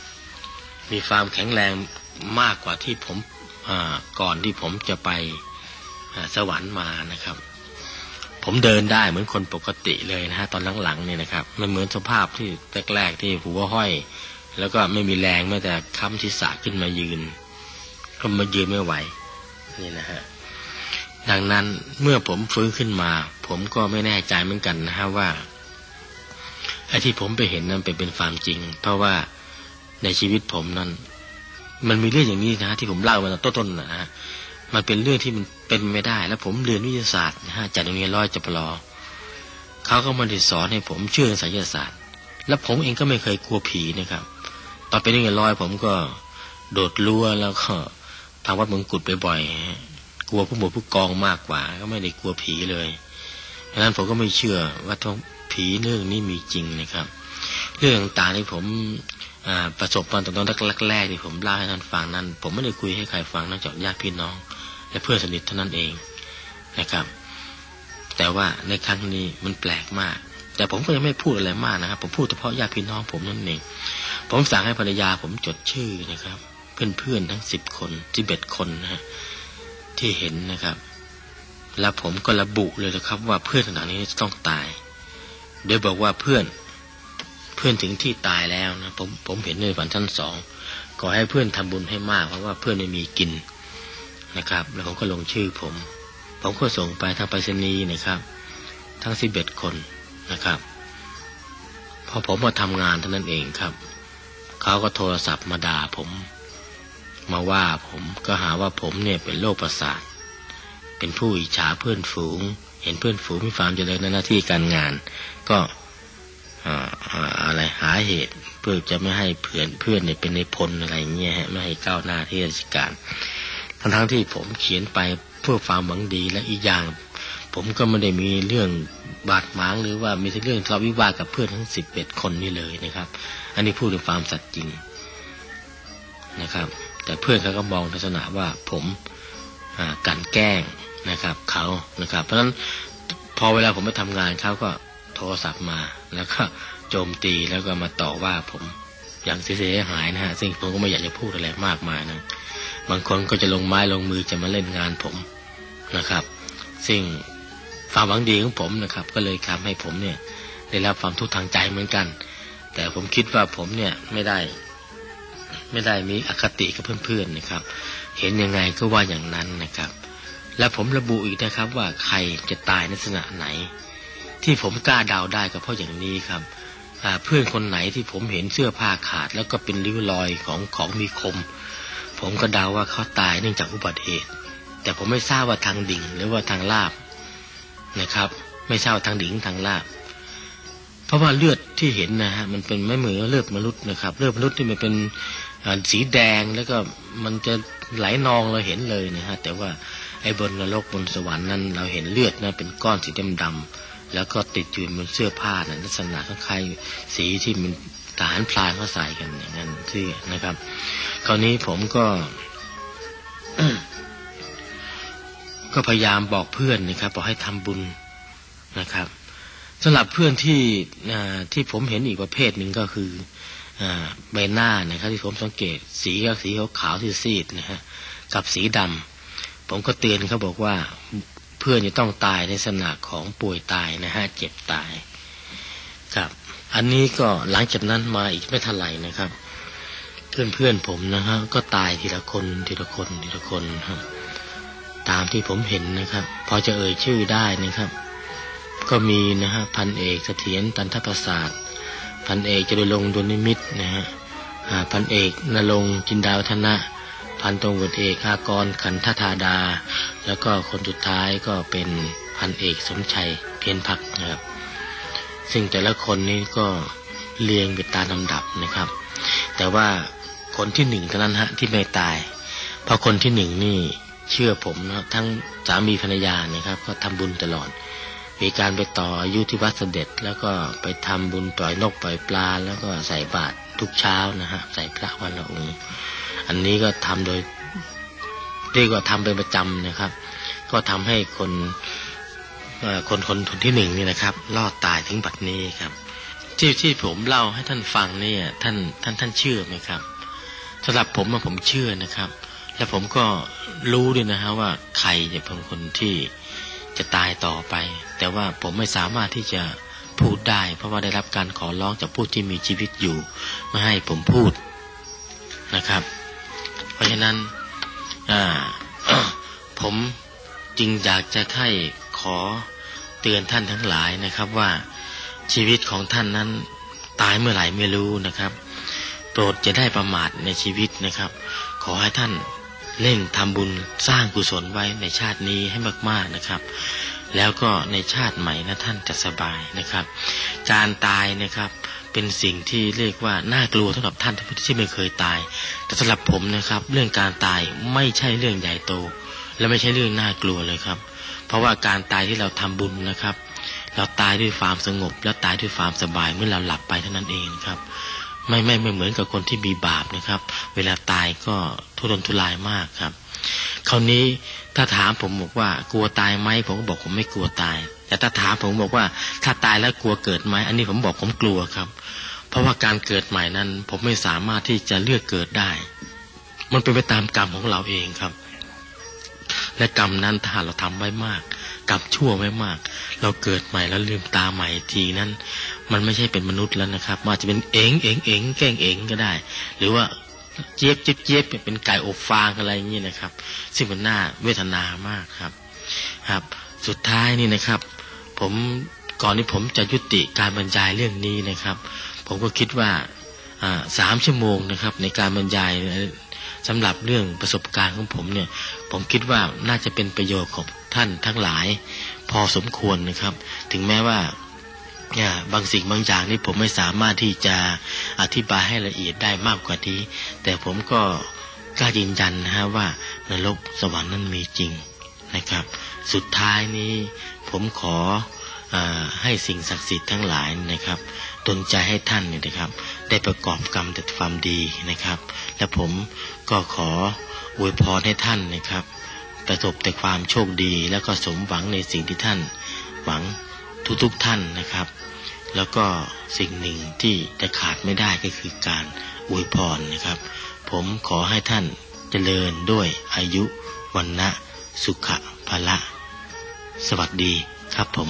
มีความแข็งแรงมากกว่าที่ผม ก่อนที่ผมจะไปสวรรค์มานะครับ ผมเดินได้เหมือนคนปกติเลยนะฮะตอนหลังๆเนี่ยนะครับมันเหมือนสภาพที่แรกๆที่หัวห้อย แล้วก็ไม่มีแรงแม้แต่ค้ำศีรษะขึ้นมายืนก็มายืนไม่ไหวนี่นะฮะดังนั้นเมื่อผมฟื้นขึ้นมา ผมก็ไม่แน่ใจเหมือนกันนะฮะว่าไอ้ที่ผมไปเห็นนั้นเป็นเป็นความจริง เพราะว่าในชีวิตผมนั้น มันมีเรื่องอย่างนี้นะที่ผมเล่ามาต้นๆนะฮะมันเป็นเรื่องที่มันเป็นไม่ได้ แล้วผมเรียนวิทยาศาสตร์นะฮะจากโรงเรียนร้อยจปรอเขาก็มาสอนให้ผมเชื่อในไสยศาสตร์ แล้วผมเองก็ไม่เคยกลัวผีนะครับ ตอนเป็นโรงเรียนร้อยผมก็โดดรั้วแล้วก็ทางวัดมงกุฎบ่อยๆกลัวผู้หมวดผู้กองมากกว่า ก็ไม่ได้กลัวผีเลยดังนั้นผมก็ไม่เชื่อว่าท้องผีเรื่องนี้มีจริงนะครับ เรื่องต่างๆที่ผม ประสบการณ์ตอนแรกๆที่ผมเล่าให้ท่านฟังนั้น ผมไม่ได้คุยให้ใครฟังนอกจากญาติพี่น้อง และเพื่อนสนิทเท่านั้นเองนะครับ แต่ว่าในครั้งนี้มันแปลกมาก แต่ผมก็ยังไม่พูดอะไรมากนะครับ ผมพูดเฉพาะญาติพี่น้องผมนั่นเอง ผมสั่งให้ภรรยาผมจดชื่อนะครับ เพื่อนๆทั้งสิบคนสิบเอ็ดคนนะฮะที่เห็นนะครับ แล้วผมก็ระบุเลยนะครับว่าเพื่อนขนาดนี้จะต้องตายโดยบอกว่าเพื่อน เพื่อนถึงที่ตายแล้วนะผมผมเห็นในฝันชั้นสองขอให้เพื่อนทำบุญให้มากเพราะว่าเพื่อนไม่มีกินนะครับ แล้วผมก็ลงชื่อผม ผมก็ส่งไปทางไปรษณีย์นะครับ ทั้งสิบเอ็ดคนนะครับ พอผมมาทำงานเท่านั้นเองครับเขาก็โทรศัพท์มาด่าผม มาว่าผมก็หาว่าผมเนี่ยเป็นโรคประสาทเป็นผู้อิจฉาเพื่อนฝูง เห็นเพื่อนฝูงมีความเจริญในหน้าที่การงาน ก็ อะไรหาเหตุเพื่อจะไม่ให้เพื่อนเพื่อนเนี่ยเป็นในพลอะไรเงี้ยฮะไม่ให้ก้าวหน้าที่ราชการทั้งทั้งที่ผมเขียนไปเพื่อความหวังดีและอีกอย่าง ผมก็ไม่ได้มีเรื่องบาดหมางหรือว่ามีเรื่องทะเลาะวิวาทกับเพื่อนทั้งสิบเอ็ดคนนี่เลยนะครับ อันนี้พูดถึงความสัตย์จริงนะครับ แต่เพื่อนเขาก็มองลักษณะว่าผมกันแกล้งนะครับเขานะครับ เพราะฉะนั้นพอเวลาผมไปทำงานเขาก็ โทรศัพท์มา แล้วก็โจมตีแล้วก็มาต่อว่าผมอย่างเสียหายนะฮะซึ่งผมก็ไม่อยากจะพูดอะไรมากมายนะบางคนก็จะลงไม้ลงมือจะมาเล่นงานผมนะครับ ซึ่งความหวังดีของผมนะครับ ก็เลยทำให้ผมเนี่ย ได้รับความทุกข์ทางใจเหมือนกัน แต่ผมคิดว่าผมเนี่ยไม่ได้ ไม่ได้มีอคติกับเพื่อนๆนะครับ เห็นยังไงก็ว่าอย่างนั้นนะครับ และผมระบุอีกนะครับว่าใครจะตายในลักษณะไหน ที่ผมกล้าเดาได้ก็เพราะอย่างนี้ครับเพื่อนคนไหนที่ผมเห็นเสื้อผ้าขาด แล้วก็เป็นริ้วรอยของของมีคม ผมก็เดาว่าเขาตายเนื่องจากอุบัติเหตุ แต่ผมไม่ทราบว่าทางดิ่งหรือว่าทางลาบนะครับ ไม่ทราบทางดิ่งทางลาบ เพราะว่าเลือดที่เห็นนะฮะมันเป็นไม่เหมือนเลือดมนุษย์นะครับ เลือดมนุษย์ที่มันเป็นสีแดงแล้วก็มันจะไหลนองเราเห็นเลยนะฮะแต่ว่าไอ้บนนรกบนสวรรค์นั้นเราเห็นเลือดนะเป็นก้อนสีดำดำ แล้วก็ติดอยู่บนเสื้อผ้านะลักษณะคล้ายๆสีที่มันทหารพลานเขาใส่กันอย่างนั้นเสื้อนะครับ คราวนี้ผมก็ ก็พยายามบอกเพื่อนนะครับบอกให้ทำบุญนะครับสำหรับเพื่อนที่ที่ผมเห็นอีกประเภทหนึ่งก็คือใบหน้านะครับที่ผมสังเกต สีก็สีขาวๆซีดนะฮะกับสีดำผมก็เตือนเขาบอกว่า เพื่อนจะต้องตายในสนาของป่วยตายนะฮะเจ็บตายครับ อันนี้ก็หลังจากนั้นมาอีกไม่เท่าไหร่นะครับ เพื่อนเพื่อนผมนะฮะก็ตายทีละคนทีละคนทีละคนครับ ตามที่ผมเห็นนะครับ พอจะเอ่ยชื่อได้นะครับ ก็มีนะฮะพันเอกเสถียรตันทประสาทพันเอกจรุลงดุลนิมิตนะฮะพันเอกนรงจินดาวธนะ พันตำรวจเอกอากรขันธธาดา แล้วก็คนสุดท้ายก็เป็นพันเอกสมชัยเพียรพักนะครับ ซึ่งแต่ละคนนี้ก็เรียงไปตามลำดับนะครับ แต่ว่าคนที่หนึ่งเท่านั้นฮะที่ไม่ตาย เพราะคนที่หนึ่งนี่เชื่อผมนะทั้งสามีภรรยานะครับ ก็ทำบุญตลอด มีการไปต่ออายุที่วัดเสด็จ แล้วก็ไปทำบุญปล่อยนกปล่อยปลา แล้วก็ใส่บาตรทุกเช้านะฮะใส่พระวันละองค์ อันนี้ก็ทำโดยเรียกว่าทำเป็นประจำนะครับ ก็ทำให้คนคนคนคนที่หนึ่งนี่นะครับรอดตายถึงบัดนี้ครับที่ที่ผมเล่าให้ท่านฟังเนี่ยท่านท่านท่านเชื่อไหมครับสำหรับผมอะผมเชื่อนะครับ และผมก็รู้ด้วยนะฮะว่าใครจะเป็นคนที่จะตายต่อไป แต่ว่าผมไม่สามารถที่จะพูดได้ เพราะว่าได้รับการขอร้องจากผู้ที่มีชีวิตอยู่ ไม่ให้ผมพูดนะครับ ราะฉะนั้นผมจึงอยากจะให้ขอเตือนท่านทั้งหลายนะครับว่าชีวิตของท่านนั้นตายเมื่อไหร่ไม่รู้นะครับ โปรดจะได้ประมาทในชีวิตนะครับ ขอให้ท่านเร่งทำบุญสร้างกุศลไว้ในชาตินี้ให้มากๆนะครับ แล้วก็ในชาติใหม่นะท่านจะสบายนะครับ การตายนะครับ เป็นสิ่งที่เรียกว่าน่ากลัวสำหรับท่านที่ไม่เคยตาย แต่สำหรับผมนะครับ เรื่องการตายไม่ใช่เรื่องใหญ่โต และไม่ใช่เรื่องน่ากลัวเลยครับ เพราะว่าการตายที่เราทำบุญนะครับ เราตายด้วยความสงบ และตายด้วยความสบายเมื่อเราหลับไปเท่านั้นเองครับ ไม่ไม่ไม่เหมือนกับคนที่มีบาปนะครับ เวลาตายก็ทุรนทุรายมากครับ คราวนี้ถ้าถามผมบอกว่ากลัวตายไหมผมก็บอกผมไม่กลัวตาย แต่ถ้าถามผมบอกว่า ถ้าตายแล้วกลัวเกิดไหมอันนี้ผมบอกผมกลัวครับ เพราะว่าการเกิดใหม่นั้น ผมไม่สามารถที่จะเลือกเกิดได้ มันเป็นไปตามกรรมของเราเองครับ และกรรมนั้นถ้าเราทำไว้มากกรรมชั่วไว้มาก เราเกิดใหม่แล้วลืมตาใหม่ทีนั้น มันไม่ใช่เป็นมนุษย์แล้วนะครับมันอาจจะเป็นเอ๋งเอ๋งเอ๋งแกล้งเอ๋งก็ได้ หรือว่าเจี๊ยบเจี๊ยบเจี๊ยบเป็นไก่อบฟางอะไรอย่างนี้นะครับ ซึ่งมันน่าเวทนามากครับ ครับ สุดท้ายนี่นะครับ ผมก่อนที่ผมจะยุติการบรรยายเรื่องนี้นะครับ ผมก็คิดว่าสามชั่วโมงนะครับ ในการบรรยายสำหรับเรื่องประสบการณ์ของผมเนี่ย ผมคิดว่าน่าจะเป็นประโยชน์ของท่านทั้งหลาย พอสมควรนะครับ ถึงแม้ว่าอ่าบางสิ่งบางอย่างนี่ผมไม่สามารถที่จะอธิบายให้ละเอียดได้มากกว่านี้ แต่ผมก็กล้ายืนยันนะฮะว่านรกสวรรค์นั้นมีจริงนะครับ สุดท้ายนี้ ผมขออให้สิ่งศักดิ์สิทธิ์ทั้งหลายนะครับดลใจให้ท่านเนี่ยนะครับ ได้ประกอบกรรมแต่ความดีนะครับ และผมก็ขออวยพรให้ท่านนะครับ ประสบแต่ความโชคดีแล้วก็สมหวังในสิ่งที่ท่าน หวังทุกๆท่านนะครับ แล้วก็สิ่งหนึ่งที่จะขาดไม่ได้ก็คือการอวยพรนะครับ ผมขอให้ท่านเจริญด้วยอายุวันนะสุขะพละ สวัสดีครับผม